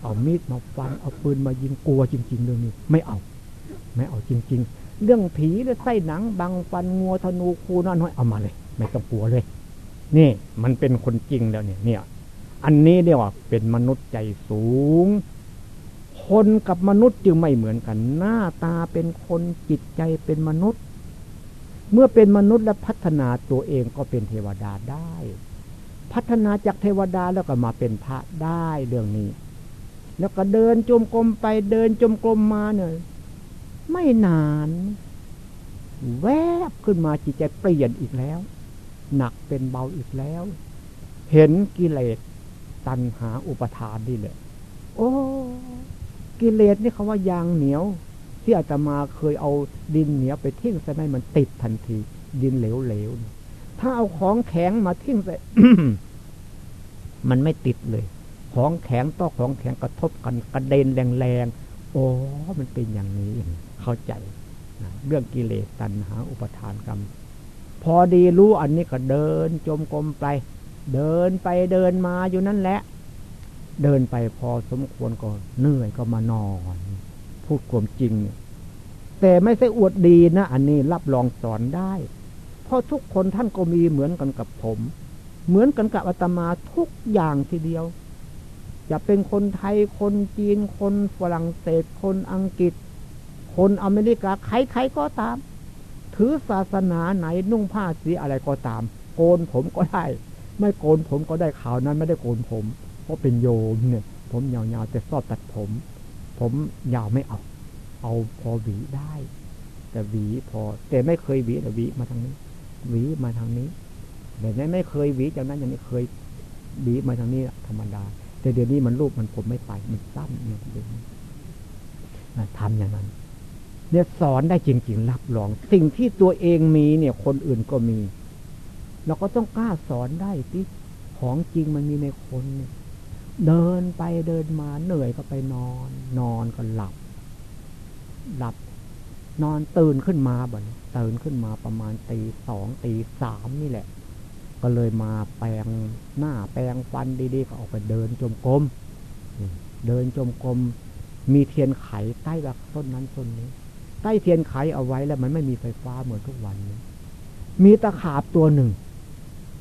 เอามีดมาฟันเอาปืนมายิงกลัวจริง ๆ เรื่องนี้ ไม่เอา ไม่เอาจริง ๆ เรื่องผีหรือไส้หนังบางฟันงัวธนูคูน้อยเอามาเลย ไม่ต้องกลัวเลย นี่มันเป็นคนจริงแล้วเนี่ยเนี่ย อันนี้เรียกว่าเป็นมนุษย์ใจสูง คนกับมนุษย์จึงไม่เหมือนกัน หน้าตาเป็นคนจิตใจเป็นมนุษย์ เมื่อเป็นมนุษย์และพัฒนาตัวเองก็เป็นเทวดาได้ พัฒนาจากเทวดาแล้วก็มาเป็นพระได้เรื่องนี้ แล้วก็เดินจมกลมไปเดินจมกลมมาเนี่ยไม่นาน แวบขึ้นมาจิตใจเปลี่ยนอีกแล้ว หนักเป็นเบาอีกแล้ว เห็นกิเลสตัณหาอุปทานนี่เลยโอ้ กิเลสนี่เขาว่ายางเหนียว ที่อาตมาเคยเอาดินเหนียวไปทิ้งใส่ไม่มันติดทันที ดินเหลวๆถ้าเอาของแข็งมาทิ้งใส่มันไม่ติดเลย ของแข็งต่อของแข็งกระทบกันกระเด็นแรงๆโอ้มันเป็นอย่างนี้เข้าใจเรื่องกิเลสตัณหาอุปทานกรรม พอดีรู้อันนี้ก็เดินจมกรมไป เดินไปเดินมาอยู่นั่นแหละ เดินไปพอสมควรก็เหนื่อยก็มานอน พูดความจริง แต่ไม่ใช่อวดดีนะอันนี้รับรองสอนได้ เพราะทุกคนท่านก็มีเหมือนกันกับผม เหมือนกันกับอาตมาทุกอย่างทีเดียว จะเป็นคนไทยคนจีนคนฝรั่งเศสคนอังกฤษ คนอเมริกาใครๆก็ตาม ถือศาสนาไหนนุ่งผ้าสีอะไรก็ตาม โกนผมก็ได้ ไม่โกนผมก็ได้ข่าวนั้นไม่ได้โกนผม ราะเป็นโยมเนี่ย ผมยาวๆแต่ชอบตัดผม ผมยาวไม่เอา เอาพอหวีได้ แต่หวีพอ แต่ไม่เคยหวีแต่หวีมาทางนี้ หวีมาทางนี้แต่ไม่ไม่เคยหวีจากนั้นยังไม่เคยหวีมาทางนี้ธรรมดา แต่เดี๋ยวนี้มันรูปมันผมไม่ไปมันสั้นเนี่ยเดี๋ยวนี้ทำอย่างนั้นเนี่ยสอนได้จริงๆรับรอง สิ่งที่ตัวเองมีเนี่ย คนอื่นก็มี เราก็ต้องกล้าสอนได้ที่ของจริงมันมีในคนเนี่ย เดินไปเดินมาเหนื่อยก็ไปนอน นอนก็หลับ หลับ นอนตื่นขึ้นมาบ่นตื่นขึ้นมาประมาณตีสองตีสามนี่แหละ ก็เลยมาแปลงหน้าแปลงฟันดีๆก็ออกไปเดินจมกรมเดินจมกรมมีเทียนไขใต้แบบต้นนั้นต้นนี้ ใต้เทียนไขเอาไว้แล้วมันไม่มีไฟฟ้าเหมือนทุกวันนี้ มีตะขาบตัวหนึ่ง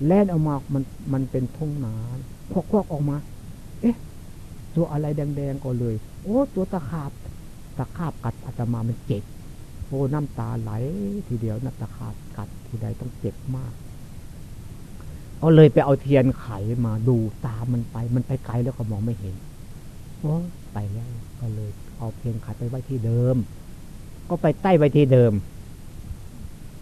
แล่นออกมามันมันเป็นทุ่งนาควักควักออกมา เอ๊ะ ตัวอะไรแดงๆก็เลย โอ้ ตัวตะขาบ ตะขาบกัดอาตมามันเจ็บโอ้น้ำตาไหลทีเดียวนะตะขาบกัดทีใดต้องเจ็บมาก เอาเลยไปเอาเทียนไขมาดูตามมันไป มันไปไกลแล้วก็มองไม่เห็นโอ้ไปแล้วก็เลยเอาเทียนไขไปไว้ที่เดิม ก็ไปใต้ไปที่เดิม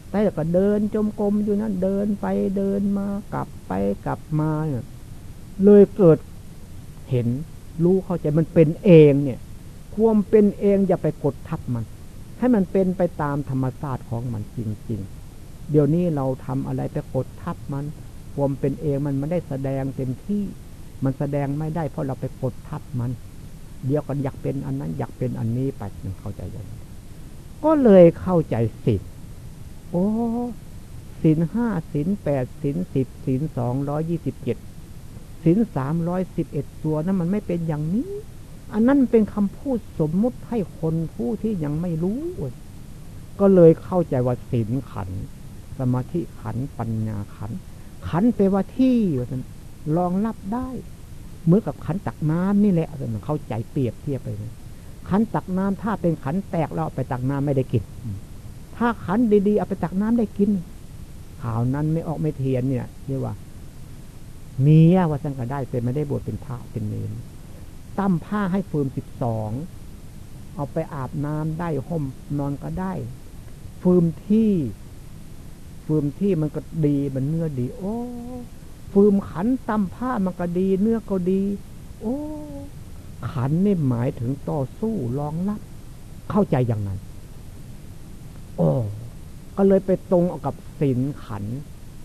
ใต้แล้วก็เดินจมกรมอยู่นั้นเดินไปเดินมากลับไปกลับมาเนี่ยเลยเกิด เห็นรู้เข้าใจมันเป็นเองเนี่ยความเป็นเองอย่าไปกดทับมัน ให้มันเป็นไปตามธรรมชาติของมันจริง ๆ เดี๋ยวนี้เราทำอะไรไปกดทับมัน ความเป็นเองมันไม่ได้แสดงเต็มที่ มันแสดงไม่ได้เพราะเราไปกดทับมัน เดี๋ยวกันอยากเป็นอันนั้นอยากเป็นอันนี้ไปมันเข้าใจอย่างนี้ก็เลยเข้าใจสิโอ้สินห้าสินแปดสินสิบสินสองร้อยี่สิบเจ็ด สินสามร้อยสิบเอ็ดตัวนั้นมันไม่เป็นอย่างนี้ อันนั้นเป็นคำพูดสมมุติให้คนผู้ที่ยังไม่รู้ ก็เลยเข้าใจว่าสินขัน สมาธิขัน ปัญญาขัน ขันแปลว่าที่รองรับได้เหมือนกับขันตักน้ำนี่แหละมันเข้าใจเปรียบเทียบไปเลยขันตักน้ำถ้าเป็นขันแตกเราไปตักน้ำไม่ได้กิน ถ้าขันดีๆเอาไปตักน้ำได้กินข่าวนั้นไม่ออกไม่เทียนเนี่ยเรียกว่า เมียว่าสังก็ได้แต่ไม่ได้บวชเป็นพระเป็นเนรตั้มผ้าให้ฟืมสิบสองเอาไปอาบน้ำได้ห่มนอนก็ได้ ฟืมที่ฟืมที่มันก็ดีมันเนื้อดี โอ้ฟืมขันตั้มผ้ามันก็ดี เนื้อก็ดี โอ้ขันนี่หมายถึงต่อสู้รองรับ เข้าใจอย่างนั้น โอ้ก็เลยไปตรงกับศีลขัน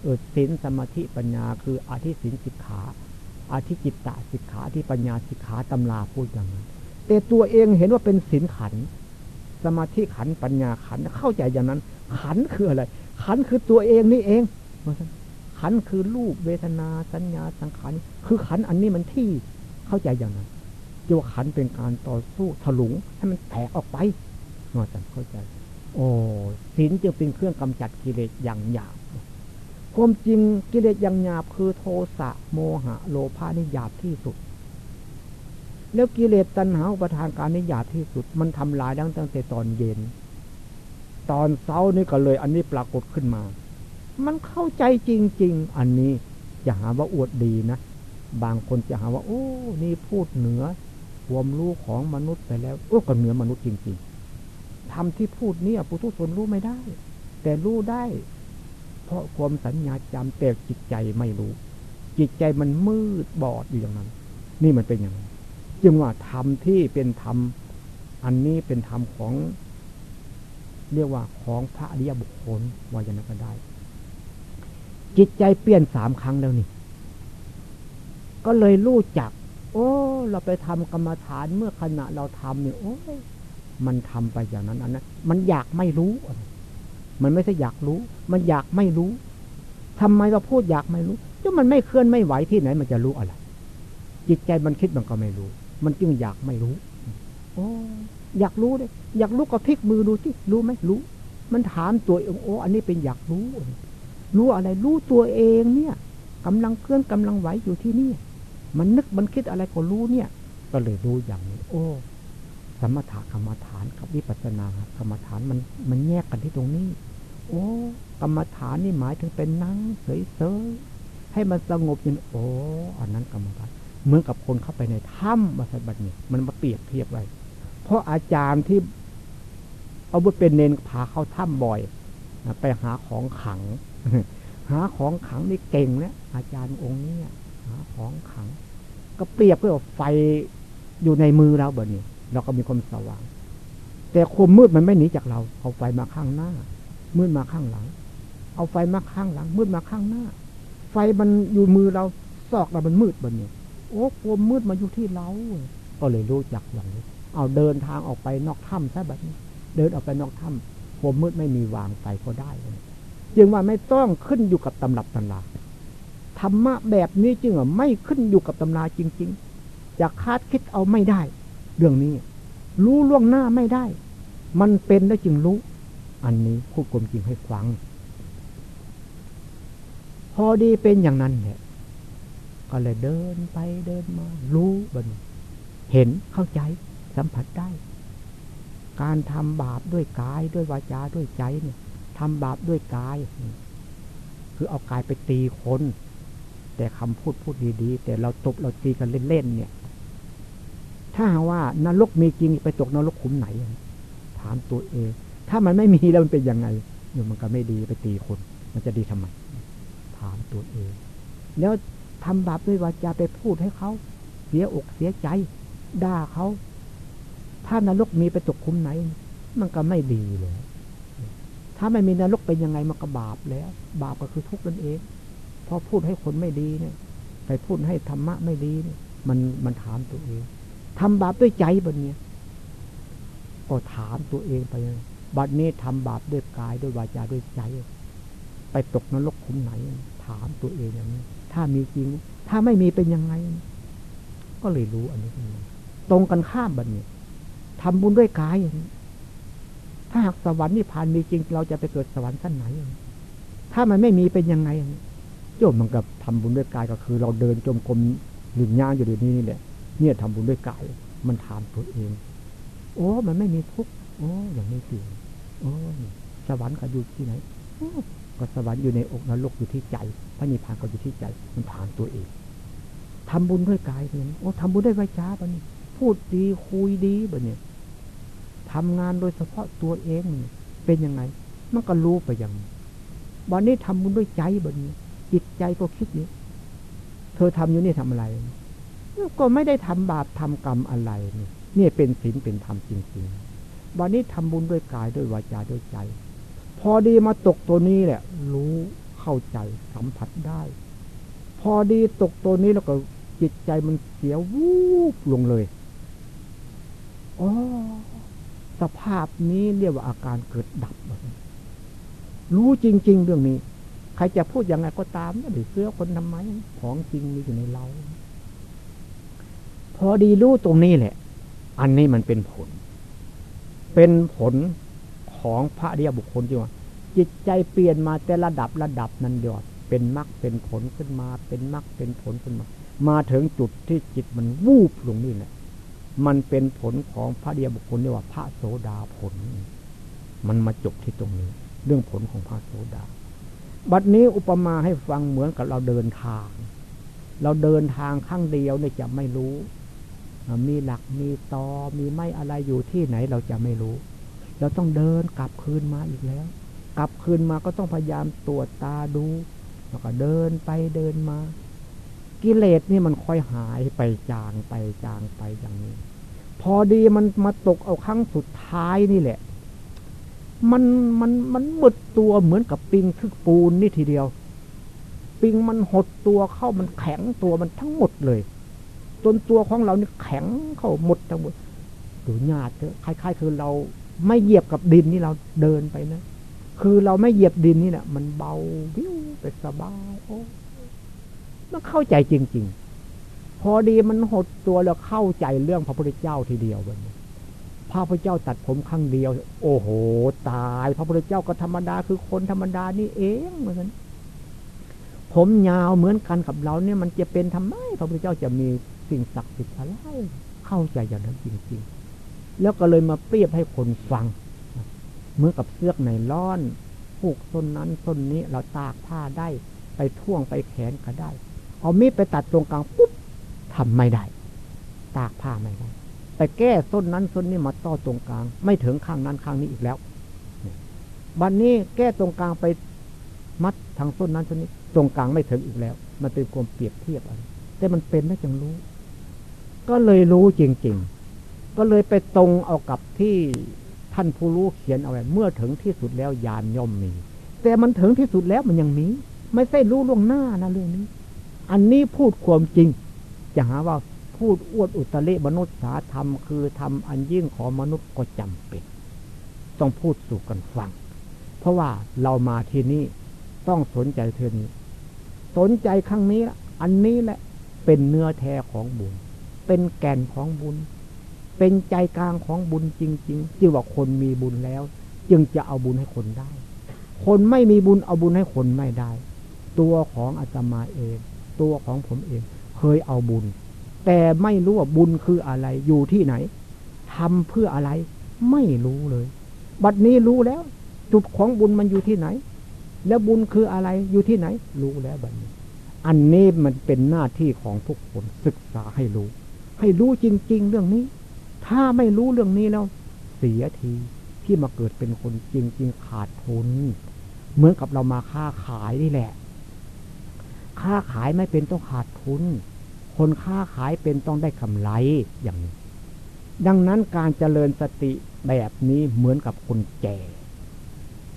เออศีลสมาธิปัญญาคืออาทิศีลสิกขาอาทิจิตตสิกขาที่ปัญญาสิกขาตำราพูดอย่างนั้นแต่ตัวเองเห็นว่าเป็นศีลขัน สมาธิขันปัญญาขันเข้าใจอย่างนั้น ขันคืออะไร ขันคือตัวเองนี่เองขันคือรูปเวทนาสัญญาสังขารคือขันอันนี้มันที่เข้าใจอย่างนั้นโยขันเป็นการต่อสู้ถลุงให้มันแตกออกไปนอจันเข้าใจ โอ้ศีลจึงเป็นเครื่องกำจัดกิเลสอย่างหยาบ ความจริงกิเลสอย่างหยาบคือโทสะโมหะ โลภะนี่หยาบที่สุด แล้วกิเลสตัณหาอุปทานการนี่หยาบที่สุด มันทำลายตั้งแต่ตอนเย็น ตอนเช้านี่ก็เลย อันนี้ปรากฏขึ้นมา มันเข้าใจจริง ๆ อันนี้อย่าหาว่าอวดดีนะ บางคนจะหาว่า โอ้ นี่พูดเหนือความรู้ของมนุษย์ไปแล้ว โอ้ก็เหนือมนุษย์จริง ๆทำที่พูดเนี่ยปุถุชนรู้ไม่ได้ แต่รู้ได้ ราะความสัญญาจำแต่จิตใจไม่รู้ จิตใจมันมืดบอดอยู่อย่างนั้น นี่มันเป็นอย่างนั้นจึงว่าธรรมที่เป็นธรรมอันนี้เป็นธรรมของ เรียกว่าของพระอริยบุคคลว่าอย่างนั้นก็ได้ จิตใจเปลี่ยนสามครั้งแล้วนี่ ก็เลยรู้จัก โอ้ เราไปทำกรรมฐานเมื่อขณะเราทำเนี่ยโอ้ยมันทำไปอย่างนั้นอันนั้นมันอยากไม่รู้ มันไม่ใช่อยากรู้ มันอยากไม่รู้ทำไมเราพูดอยากไม่รู้ก็มันไม่เคลื่อนไม่ไหวที่ไหน มันจะรู้อะไร จิตใจมันคิดมันก็ไม่รู้ มันจึงอยากไม่รู้ โอ้อยากรู้เลยอยากรู้ก็พลิกมือดูที่รู้ไหมรู้ มันถามตัวเองโอ้อันนี้เป็นอยากรู้ รู้อะไร รู้ตัวเองเนี่ยกำลังเคลื่อนกำลังไหวอยู่ที่นี่ มันนึกมันคิดอะไรก็รู้เนี่ย ก็เลยรู้อย่างนี้ โอ้สมถะกรรมฐานกับวิปัสสนากรรมฐานมันมันแยกกันที่ตรงนี้ โอ้กรรมฐานนี่หมายถึงเป็นนั่งเฉยๆให้มันสงบอย่างโอ้อันนั้นกรรมฐานเหมือนกับคนเข้าไปในถ้ำมาสับัดเนี่ยมันมาเปรียบเทียบไว้เพราะอาจารย์ที่เอาบุเป็นเนนพาเข้าถ้ำบ่อยไปหาของขัง หาของขังนี่เก่งนี่ยอาจารย์องค์นี้หาของขัง ก็เปรียบเพื่อไฟอยู่ในมือเราแบบนี้ เราก็มีความสว่าง แต่ความมืดมันไม่หนีจากเราเอาไฟมาข้างหน้า มืดมาข้างหลัง เอาไฟมาข้างหลัง มืดมาข้างหน้า ไฟมันอยู่มือเราซอกเรามันมืดบบนี้โอ้ความมืดมาอยู่ที่เราก็เลยรู้จักอย่างนี้ เอาเดินทางออกไปนอกถ้ำซะแบบนี้ เดินออกไปนอกถ้ำความมืดไม่มีวางไฟก็ได้จึงว่าไม่ต้องขึ้นอยู่กับตำรับตำราธรรมะแบบนี้จึงว่าไม่ขึ้นอยู่กับตำราจริง ๆ จะคาดคิดเอาไม่ได้ เรื่องนี้ รู้ล่วงหน้าไม่ได้ มันเป็นแล้วจึงรู้ อันนี้พูดกลมจริงให้ฟัง พอดีเป็นอย่างนั้นเนี่ยก็เลยเดินไปเดินมา รู้บันเห็นเข้าใจสัมผัสได้ การทำบาปด้วยกายด้วยวาจาด้วยใจเนี่ยทำบาปด้วยกาย คือเอากายไปตีคน แต่คำพูดพูดดีๆ แต่เราตบเราตีกันเล่นๆเนี่ย ถ้าว่านรกมีจริงไปตกนรกขุมไหน ถามตัวเอง ถ้ามันไม่มีแล้วมันเป็นยังไงอยู่มันก็ไม่ดีไปตีคน มันจะดีทำไมถามตัวเอง แล้วทำบาปด้วยวาจาไปพูดให้เขา เสียอกเสียใจ ด่าเขา ถ้านรกมีไปตกคุมไหน มันก็ไม่ดีเลยถ้าไม่มีนรกเป็นยังไงมันก็บาปแล้ว บาปก็คือทุกข์นั่นเองพอพูดให้คนไม่ดีเนี่ยไปพูดให้ธรรมะไม่ดีเนี่ยมันมันถามตัวเองทำบาปด้วยใจบนเนี้ยก็ถามตัวเองไป บัดนี้ทำบาปด้วยกายด้วยวาจาด้วยใจ ไปตกนรกขุมไหน ถามตัวเองอย่างนี้ ถ้ามีจริง ถ้าไม่มีเป็นยังไง ก็เลยรู้อันนี้ ตรงกันข้ามบัดนี้ทำบุญด้วยกายอย่างนี้ถ้าหากสวรรค์นิพพานมีจริง เราจะไปเกิดสวรรค์ชั้นไหน ถ้ามันไม่มีเป็นยังไงโยมมันกับทำบุญด้วยกายก็คือ เราเดินจมกรมหลุนย่างอยู่เดี๋ยวนี้นี่แหละเนี่ยทำบุญด้วยกาย มันถามตัวเอง โอ้ มันไม่มีทุกข์ โอ้ อย่างนี้จริง โอ้สวรรค์ก็อยู่ที่ไหนก็สวรรค์อยู่ในอกนรกอยู่ที่ใจ พระนิพพานก็อยู่ที่ใจ มันถามตัวเองทำบุญด้วยกายเนี่ยโอ้ทำบุญด้วยวาจาบะนี่พูดดีคุยดีบะเนี่ยทำงานโดยเฉพาะตัวเองเป็นยังไง มันก็รู้ไปอย่างวันนี้ทำบุญด้วยใจบนนี้จิตใจก็คิดนี้เธอทำอยู่นี่ทำอะไร ก็ไม่ได้ทำบาปทำกรรมอะไรนี่นี่เป็นศีลเป็นธรรมจริงๆ วันนี้ทำบุญด้วยกายด้วยวาจาด้วยใจ พอดีมาตกตัวนี้แหละ รู้เข้าใจสัมผัสได้ พอดีตกตัวนี้แล้วก็จิตใจมันเสียวูบลงเลยอ๋อสภาพนี้เรียกว่าอาการเกิดดับ รู้จริง ๆ เรื่องนี้ ใครจะพูดยังไงก็ตามไม่ได้เสื้อคนทำไมของจริงมีอยู่ในเรา พอดีรู้ตรงนี้แหละ อันนี้มันเป็นผล เป็นผลของพระเดียบุคคลที่ว่าจิตใจเปลี่ยนมาแต่ระดับระดับนั้นยอด เป็นมรรคเป็นผลขึ้นมา เป็นมรรคเป็นผลขึ้นมา มาถึงจุดที่จิตมันวูบลงนี่แหละมันเป็นผลของพระเดียบุคคลเรียกว่าพระโสดาผล มันมาจบที่ตรงนี้ เรื่องผลของพระโสดา บัดนี้อุปมาให้ฟังเหมือนกับเราเดินทาง เราเดินทางข้างเดียวเนี่ยจะไม่รู้ มีหลักมีตอมีไม่อะไรอยู่ที่ไหนเราจะไม่รู้ เราต้องเดินกลับคืนมาอีกแล้ว กลับคืนมาก็ต้องพยายามตรวจตาดูแล้วก็เดินไปเดินมา กิเลสนี่มันค่อยหายไปจางไปจางไปอย่างนี้ พอดีมันมาตกเอาครั้งสุดท้ายนี่แหละ มันมันมันหมดตัวเหมือนกับปิงทึกปูนนี่ทีเดียว ปิงมันหดตัวเข้ามันแข็งตัวมันทั้งหมดเลย จนตัวของเราเนี่แข็งเข้าหมดทั้งหมดดูญาติเถอะคล้ายๆ คือเราไม่เหยียบกับดินนี่เราเดินไปนะ คือเราไม่เหยียบดินนี่แหละมันเบาวิวไปสบายโอ้มันเข้าใจจริง ๆ พอดีมันหดตัวแล้วเข้าใจเรื่องพระพุทธเจ้าทีเดียวเลยพระพุทธเจ้าตัดผมครั้งเดียว โอ้โห ตาย พระพุทธเจ้าก็ธรรมดาคือคนธรรมดานี่เองเหมือนกัน ผมยาวเหมือนกันกับเราเนี่ยมันจะเป็นทำไมพระพุทธเจ้าจะมีสิ่งศักดิ์สิทธิ์อะไรเข้าใจอย่างนั้นจริง ๆ แล้วก็เลยมาเปรียบให้คนฟังเมื่อกับเสื้อในร้อนผูกต้นนั้นต้นนี้เราตากผ้าได้ไปท่วงไปแขนก็ได้ เอามีดไปตัดตรงกลางปุ๊บทำไม่ได้ ตากผ้าไม่ได้ไปแก้ต้นนั้นต้นนี้มาต่อตรงกลาง ไม่ถึงข้างนั้นข้างนี้อีกแล้วบันนี้แก้ตรงกลางไปมัดทางต้นนั้นต้นนี้ ตรงกลางไม่ถึงอีกแล้ว มันเป็นความเปรียบเทียบอะไรแต่มันเป็นได้จังรู้ ก็เลยรู้จริง ๆ ก็เลยไปตรงเอากับที่ท่านผู้รู้เขียนเอาไว้เมื่อถึงที่สุดแล้วยานย่อมมี แต่มันถึงที่สุดแล้วมันยังมี ไม่ใช่รู้ล่วงหน้านะเรื่องนี้ อันนี้พูดความจริง จะหาว่าพูดอวดอุตริมนุษยสาธรรมคือทำอันยิ่งของมนุษย์ก็จำเป็นต้องพูดสู่กันฟัง เพราะว่าเรามาที่นี่ต้องสนใจเธอนี้ สนใจครั้งนี้ละอันนี้แหละเป็นเนื้อแท้ของบุญ เป็นแก่นของบุญ เป็นใจกลางของบุญจริงๆจึงว่าคนมีบุญแล้ว จึงจะเอาบุญให้คนได้ คนไม่มีบุญเอาบุญให้คนไม่ได้ ตัวของอาตมาเอง ตัวของผมเอง เคยเอาบุญ แต่ไม่รู้ว่าบุญคืออะไร อยู่ที่ไหนทำเพื่ออะไร ไม่รู้เลย บัดนี้รู้แล้ว จุดของบุญมันอยู่ที่ไหน แล้วบุญคืออะไรอยู่ที่ไหน รู้แล้วบัดนี้ อันนี้มันเป็นหน้าที่ของทุกคนศึกษาให้รู้ ให้รู้จริง ๆ เรื่องนี้ ถ้าไม่รู้เรื่องนี้แล้วเสียทีที่มาเกิดเป็นคนจริง ๆ ขาดทุน เหมือนกับเรามาค้าขายนี่แหละ ค้าขายไม่เป็นต้องขาดทุน คนค้าขายเป็นต้องได้กำไรอย่างนี้ ดังนั้นการเจริญสติแบบนี้เหมือนกับคนแก่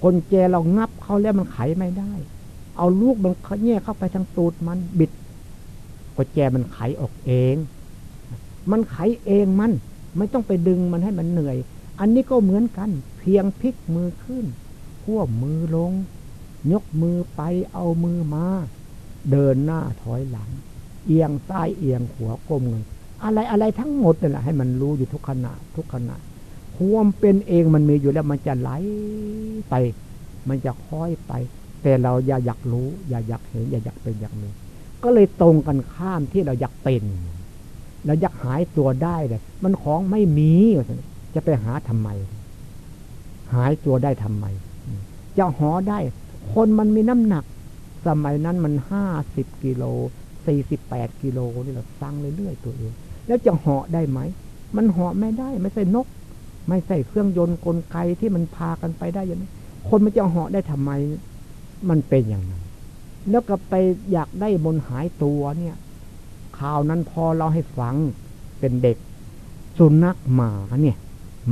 คนแกเรางับเขาแล้วมันไขไม่ได้ เอาลูกมันแง่เข้าไปทางตูดมันบิดก็แจมันไขออกเอง มันไขเองมัน ไม่ต้องไปดึงมันให้มันเหนื่อย อันนี้ก็เหมือนกัน เพียงพลิกมือขึ้นขั้วมือลง ยกมือไปเอามือมา เดินหน้าถอยหลัง เอียงซ้ายเอียงขวาก้มเงินอะไรอะไรทั้งหมดนั่แหละให้มันรู้อยู่ทุกขณะทุกขณะ ความเป็นเองมันมีอยู่แล้วมันจะไหลไป มันจะค่อยไป แต่เราอย่าอยากรู้ อย่าอยากเห็น อย่าอยากเป็นอย่างนี้ก็เลยตรงกันข้ามที่เราอยากเป็นเราอยากหายตัวได้เลยมันของไม่มีจะไปหาทำไม หายตัวได้ทำไม จะหอได้ คนมันมีน้ำหนัก สมัยนั้นมันห้าสิบกิโลสี่สิบแปดกิโลนี่เราสร้างเรื่อยๆตัวเอง แล้วจะหาะได้ไหม มันหาะไม่ได้ ไม่ใช่นก ไม่ใส่เครื่องยนต์กลไกที่มันพากันไปได้ยังไงคนมันจะเหาะได้ทำไม มันเป็นอย่างนั้น แล้วก็ไปอยากได้บนหายตัวเนี่ย ข่าวนั้นพอเราให้ฟังเป็นเด็ก สุนัขหมาเนี่ย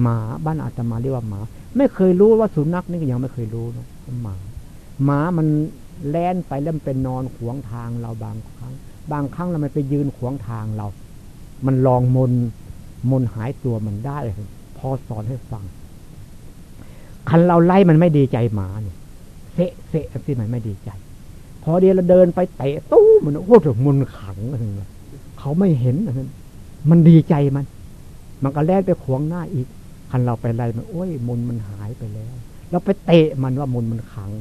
หมาบ้านอาตมาเรียกว่าหมา ไม่เคยรู้ว่าสุนัขนี่ก็ยังไม่เคยรู้นะหมาหมามันแล่นไปแล้วมันเป็นนอนขวางทางเราบางครั้ง บางครั้งเราไม่ไปยืนขวางทางเรา มันลองมนมนหายตัวมันได้พ อสอนให้ฟัง คันเราไล่มันไม่ดีใจหมาเนี่ยเสะเสะสิมันไม่ดีใจ พอเดียวเราเดินไปเตะตู้มันโอ้โหมันขังอะไรเงี้ยเขาไม่เห็นนั้นมันดีใจมัน มันก็แล่นไปขวงหน้าอีก คันเราไปไล่มันโอ้ยมนมันหายไปแล้วเราไปเตะมันว่ามนมันขัง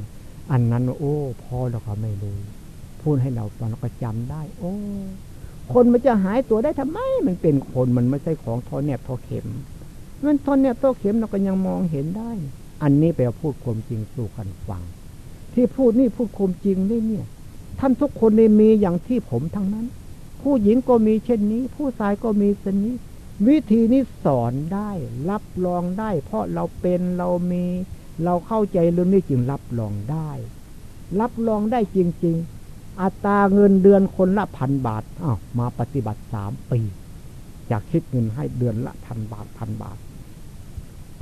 อันนั้นโอ้พอเราก็ไม่รู้พูดให้เราฟังเราก็จำได้ โอ้คนมันจะหายตัวได้ทำไม มันเป็นคนมันไม่ใช่ของทอแนบทอเข็ม มันตอนเนี้ยโตเข็มเราก็ยังมองเห็นได้ อันนี้แปลพูดความจริงสู่กันฟัง ที่พูดนี่พูดความจริงนี่เนี่ย ท่านทุกคนในมีอย่างที่ผมทั้งนั้น ผู้หญิงก็มีเช่นนี้ ผู้ชายก็มีเช่นนี้ วิธีนี้สอนได้ รับรองได้ เพราะเราเป็นเรามี เราเข้าใจเรื่องนี้จึงรับรองได้ รับรองได้จริง ๆ อัตราเงินเดือนคนละพันบาทอ้าวมาปฏิบัติสามปีอยากคิดเงินให้เดือนละพันบาทพันบาท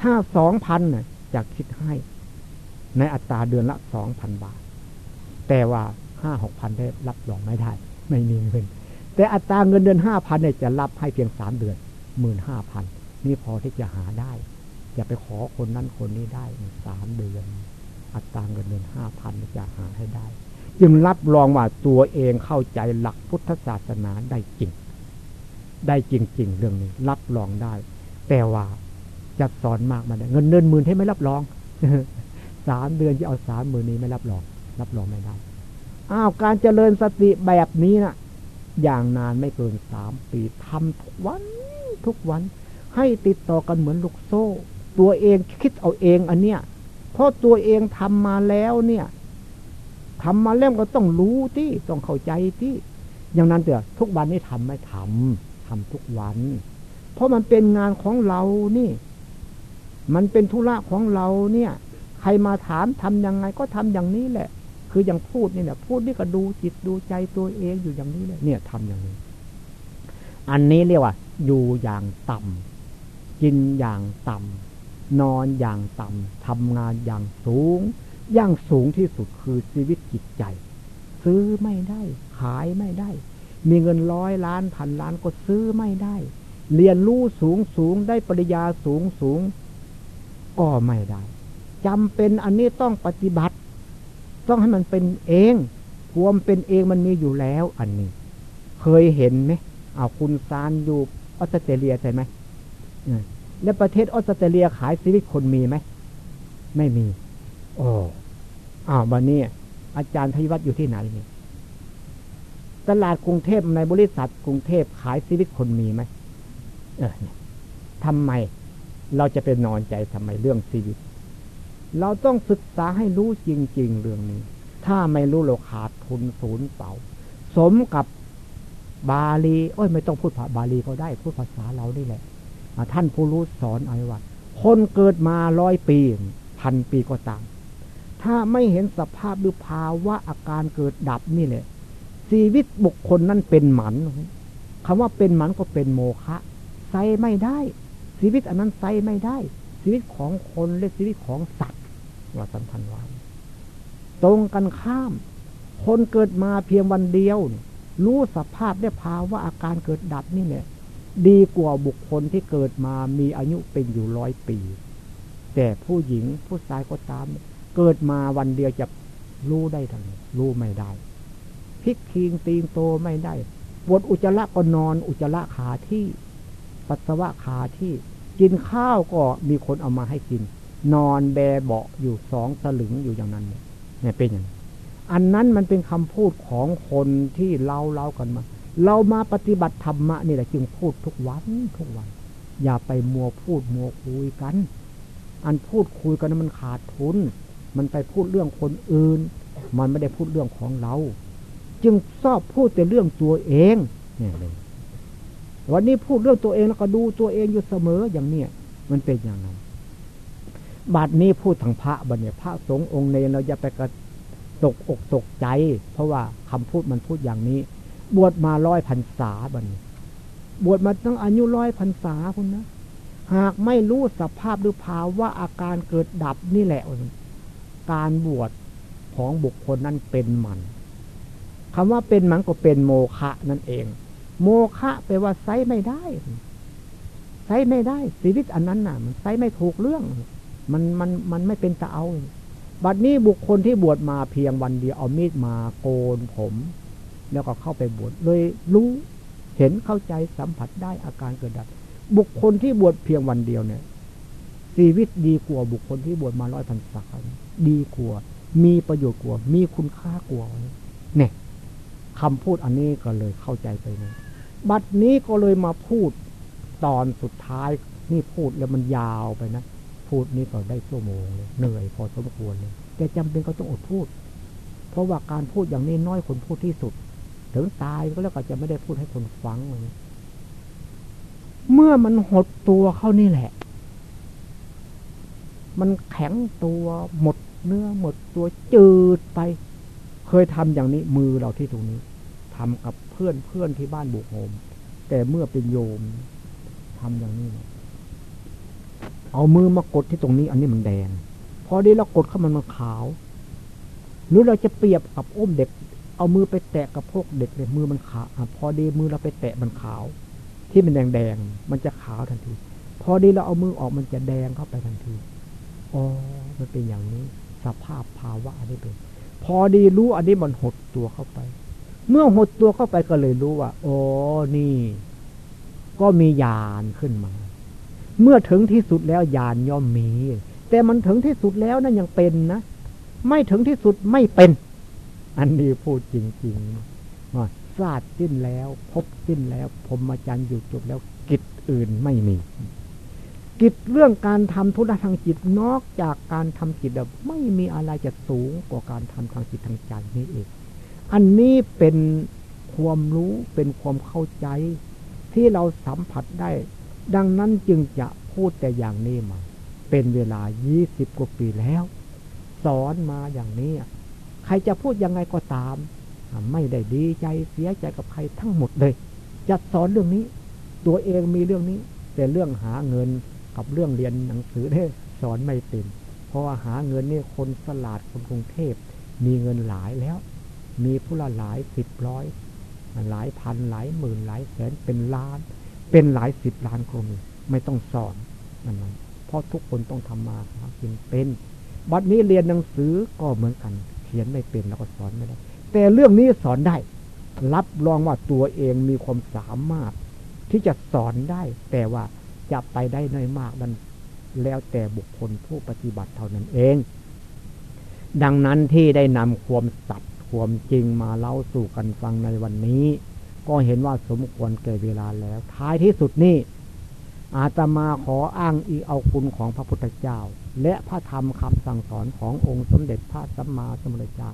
ถ้าสองพันเนี่ยจะคิดให้ในอัตราเดือนละสองพันบาท แต่ว่าห้าหกพันได้รับรองไม่ได้ ไม่มีเงิน แต่อัตราเงินเดือนห้าพันเนี่ยจะรับให้เพียงสามเดือนหมื่นห้าพันนี่พอที่จะหาได้ จะไปขอคนนั้นคนนี้ได้สามเดือน อัตราเงินเดือนห้าพันจะหาให้ได้ จึงรับรองว่าตัวเองเข้าใจหลักพุทธศาสนาได้จริง ได้จริง ๆ เรื่องนี้ รับรองได้ แต่ว่า จะสอนมากมาเงินเดือนหมื่นให้ไม่รับรองสามเดือนที่เอาสามหมื่นนี้ไม่รับรอง รับรองไม่ได้อ้าวการเจริญสติแบบนี้นะอย่างนานไม่เกินสามปีทำทุกวันทุกวัน ให้ติดต่อกันเหมือนลูกโซ่ ตัวเองคิดเอาเองอันเนี้ยเพราะตัวเองทำมาแล้วเนี่ยทำมาแล้วก็ต้องรู้ที่ต้องเข้าใจที่อย่างนั้นเถอะทุกวันนี้ทำไม่ทำทำทุกวัน เพราะมันเป็นงานของเรานี่ มันเป็นธุระของเราเนี่ย ใครมาถามทํำยังไงก็ทำอย่างนี้แหละ คืออย่างพูดนี่เนี่ยพูดนี่ก็ดูจิตดูใจตัวเองอยู่อย่างนี้เลยเนี่ยทำอย่างนี้ อันนี้เรียกว่า อยู่อย่างต่ำกินอย่างต่ำนอนอย่างต่ำทำงานอย่างสูง อย่างสูงที่สุดคือชีวิตจิตใจ ซื้อไม่ได้ ขายไม่ได้ มีเงินร้อยล้านพันล้านก็ซื้อไม่ได้ เรียนรู้สูงสูงได้ปริญญาสูงสูง ก็ไม่ได้จำเป็นอันนี้ต้องปฏิบัติ ต้องให้มันเป็นเองความเป็นเองมันมีอยู่แล้วอันนี้ เคยเห็นไหมเอาคุณซานอยู่ออสเตรเลียใช่ไหมแล้วประเทศออสเตรเลียขายชีวิตคนมีไหม ไม่มีโอ้อ้าววันนี้อาจารย์ทวัฒอยู่ที่ไหนนี่ตลาดกรุงเทพในบริษัทกรุงเทพขายชีวิตคนมีไหมเออทำไม เราจะเป็นนอนใจทำไมเรื่องชีวิต เราต้องศึกษาให้รู้จริง ๆ เรื่องนี้ ถ้าไม่รู้เราขาดทุนศูนย์เปล่า สมกับบาลีโอ้ยไม่ต้องพูดภาษาบาลีก็ได้ พูดภาษาเรานี่แหละท่านผู้รู้สอนเอาไว้ว่า คนเกิดมาร้อยปีพันปีก็ตาม ถ้าไม่เห็นสภาพหรือภาวะอาการเกิดดับนี่แหละชีวิตบุคคลนั้นเป็นหมันคำว่าเป็นหมันก็เป็นโมฆะใส่ไม่ได้ ชีวิตอันนั้นใส่ไม่ได้ ชีวิตของคนและชีวิตของสัตว์ว่าสัมพันธ์ว่าตรงกันข้าม คนเกิดมาเพียงวันเดียว รู้สภาพได้ภาวะอาการเกิดดับนี่แหละดีกว่าบุคคลที่เกิดมามีอายุเป็นอยู่ร้อยปี แต่ผู้หญิงผู้ชายก็ตาม เกิดมาวันเดียวจะรู้ได้ทันรู้ไม่ได้พลิกคิงตีงโตไม่ได้ปวดอุจจาระก็นอนอุจจาระขาที่ ปัสสาวะขาที่ กินข้าวก็มีคนเอามาให้กิน นอนแบเบาอยู่สองสลึงอยู่อย่างนั้นเนี่ยเป็นอย่างอันนั้นมันเป็นคำพูดของคนที่เล่าเล่ากันมา เรามาปฏิบัติธรรมะนี่แหละจึงพูดทุกวันทุกวัน อย่าไปมัวพูดมัวคุยกัน อันพูดคุยกันนั้นมันขาดทุน มันไปพูดเรื่องคนอื่น มันไม่ได้พูดเรื่องของเรา จึงชอบพูดแต่เรื่องตัวเองเนี่ยเลย วันนี้พูดเรื่องตัวเองแล้วก็ดูตัวเองอยู่เสมออย่างเนี้ยมันเป็นอย่างนั้นบัดนี้พูดทางพระบัดเนี่ยพระสงฆ์องค์เนรเราอย่าไปกระตกอกตกใจ เพราะว่าคำพูดมันพูดอย่างนี้ บวชมาร้อยพันษาบัดนบวชมาตั้งอายุร้อยพันษาคุณนะหากไม่รู้สภาพหรือภาวะอาการเกิดดับนี่แหละ การบวชของบุคคลนั้นเป็นมันคำว่าเป็นมันก็เป็นโมฆะนั่นเอง โมฆะแปลว่าไซไม่ได้ไซไม่ได้ชีวิตอันนั้นน่ะ มันไซไม่ถูกเรื่อง มันมันมันไม่เป็นตะเอา บัดนี้บุคคลที่บวชมาเพียงวันเดียวเอามีดมาโกนผม แล้วก็เข้าไปบวชเลยรู้เห็นเข้าใจสัมผัสได้อาการเกิดดับ บุคคลที่บวชเพียงวันเดียวเนี่ยชีวิตดีกว่าบุคคลที่บวชมาร้อยพันสักดีกว่ามีประโยชน์กว่ามีคุณค่ากว่าเนี่ยคำพูดอันนี้ก็เลยเข้าใจไปเนะ บัดนี้ก็เลยมาพูดตอนสุดท้ายนี่พูดแล้วมันยาวไปนะ พูดนี่ก็ได้ชั่วโมงเลยเหนื่อยพอสมควรเลยแต่จำเป็นก็ต้องอดพูด เพราะว่าการพูดอย่างนี้น้อยคนพูดที่สุด ถึงตายก็แล้วก็จะไม่ได้พูดให้คนฟังเลยเมื่อมันหดตัวเข้านี่แหละ มันแข็งตัวหมดเนื้อหมดตัวจืดไป เคยทำอย่างนี้มือเราที่ตรงนี้ทำกับ พื่อนเพื่อนที่บ้านบุกโฮม แต่เมื่อเป็นโยมทำอย่างนี้ เอามือมากดที่ตรงนี้ อันนี้มันแดง พอดีเรากดเข้ามันมันขาว หรือเราจะเปรียบกับอ้มเด็ก เอามือไปแตะกับพวกเด็กเลยมือมันขาวพอดีมือเราไปแตะมันขาว ที่มันแดงแดงมันจะขาวทันที พอดีเราเอามือออกมันจะแดงเข้าไปทันทีอ๋อมันเป็นอย่างนี้ สภาพภาวะอันนี้เป็น พอดีรู้อันนี้มันหดตัวเข้าไป เมื่อหดตัวเข้าไปก็เลยรู้ว่า โอ้นี่ ก็มียานขึ้นมา เมื่อถึงที่สุดแล้วยานย่อมมี แต่มันถึงที่สุดแล้วนั่นยังเป็นนะไม่ถึงที่สุดไม่เป็น อันนี้พูดจริงๆว่าศาสตร์สิ้นแล้ว พบสิ้นแล้วพรมจรรย์อยู่จบแล้วกิจอื่นไม่มี กิจเรื่องการทำธุระทางจิตนอกจากการทำจิตไม่มีอะไรจะสูงกว่าการทำทางจิตทางใจนี่เอง อันนี้เป็นความรู้เป็นความเข้าใจ ที่เราสัมผัสได้ ดังนั้นจึงจะพูดแต่อย่างนี้มา เป็นเวลายี่สิบกว่าปีแล้ว สอนมาอย่างนี้ ใครจะพูดยังไงก็ตาม ไม่ได้ดีใจเสียใจกับใครทั้งหมดเลย จะสอนเรื่องนี้ ตัวเองมีเรื่องนี้ แต่เรื่องหาเงินกับเรื่องเรียนหนังสือเนี่ยสอนไม่เป็นเพราะว่าหาเงินนี่คนสลาดคนกรุงเทพมีเงินหลายแล้ว มีผู้ละหลายสิบร้อยหลายพันหลายหมื่นหลายแสนเป็นล้าน เป็นหลายสิบล้านคนไม่ต้องสอนนั่นเองเพราะทุกคนต้องทำมาหากินเป็น บัดนี้เรียนหนังสือก็เหมือนกัน เขียนไม่เป็นแล้วก็สอนไม่ได้ แต่เรื่องนี้สอนได้ รับรองว่าตัวเองมีความสามารถ ที่จะสอนได้ แต่ว่าจะไปได้น้อยมากนั้นแล้วแต่บุคคลผู้ปฏิบัติเท่านั้นเอง ดังนั้นที่ได้นำความสัตย ความจริงมาเล่าสู่กันฟังในวันนี้ ก็เห็นว่าสมควรเก่เวลาแล้ว ท้ายที่สุดนี้อาตมาขออ้างอีเอาคุณของพระพุทธเจ้า และพระธรรมคำสั่งสอนขององค์สมเด็จพระสัมมาสัมพุทธเจ้า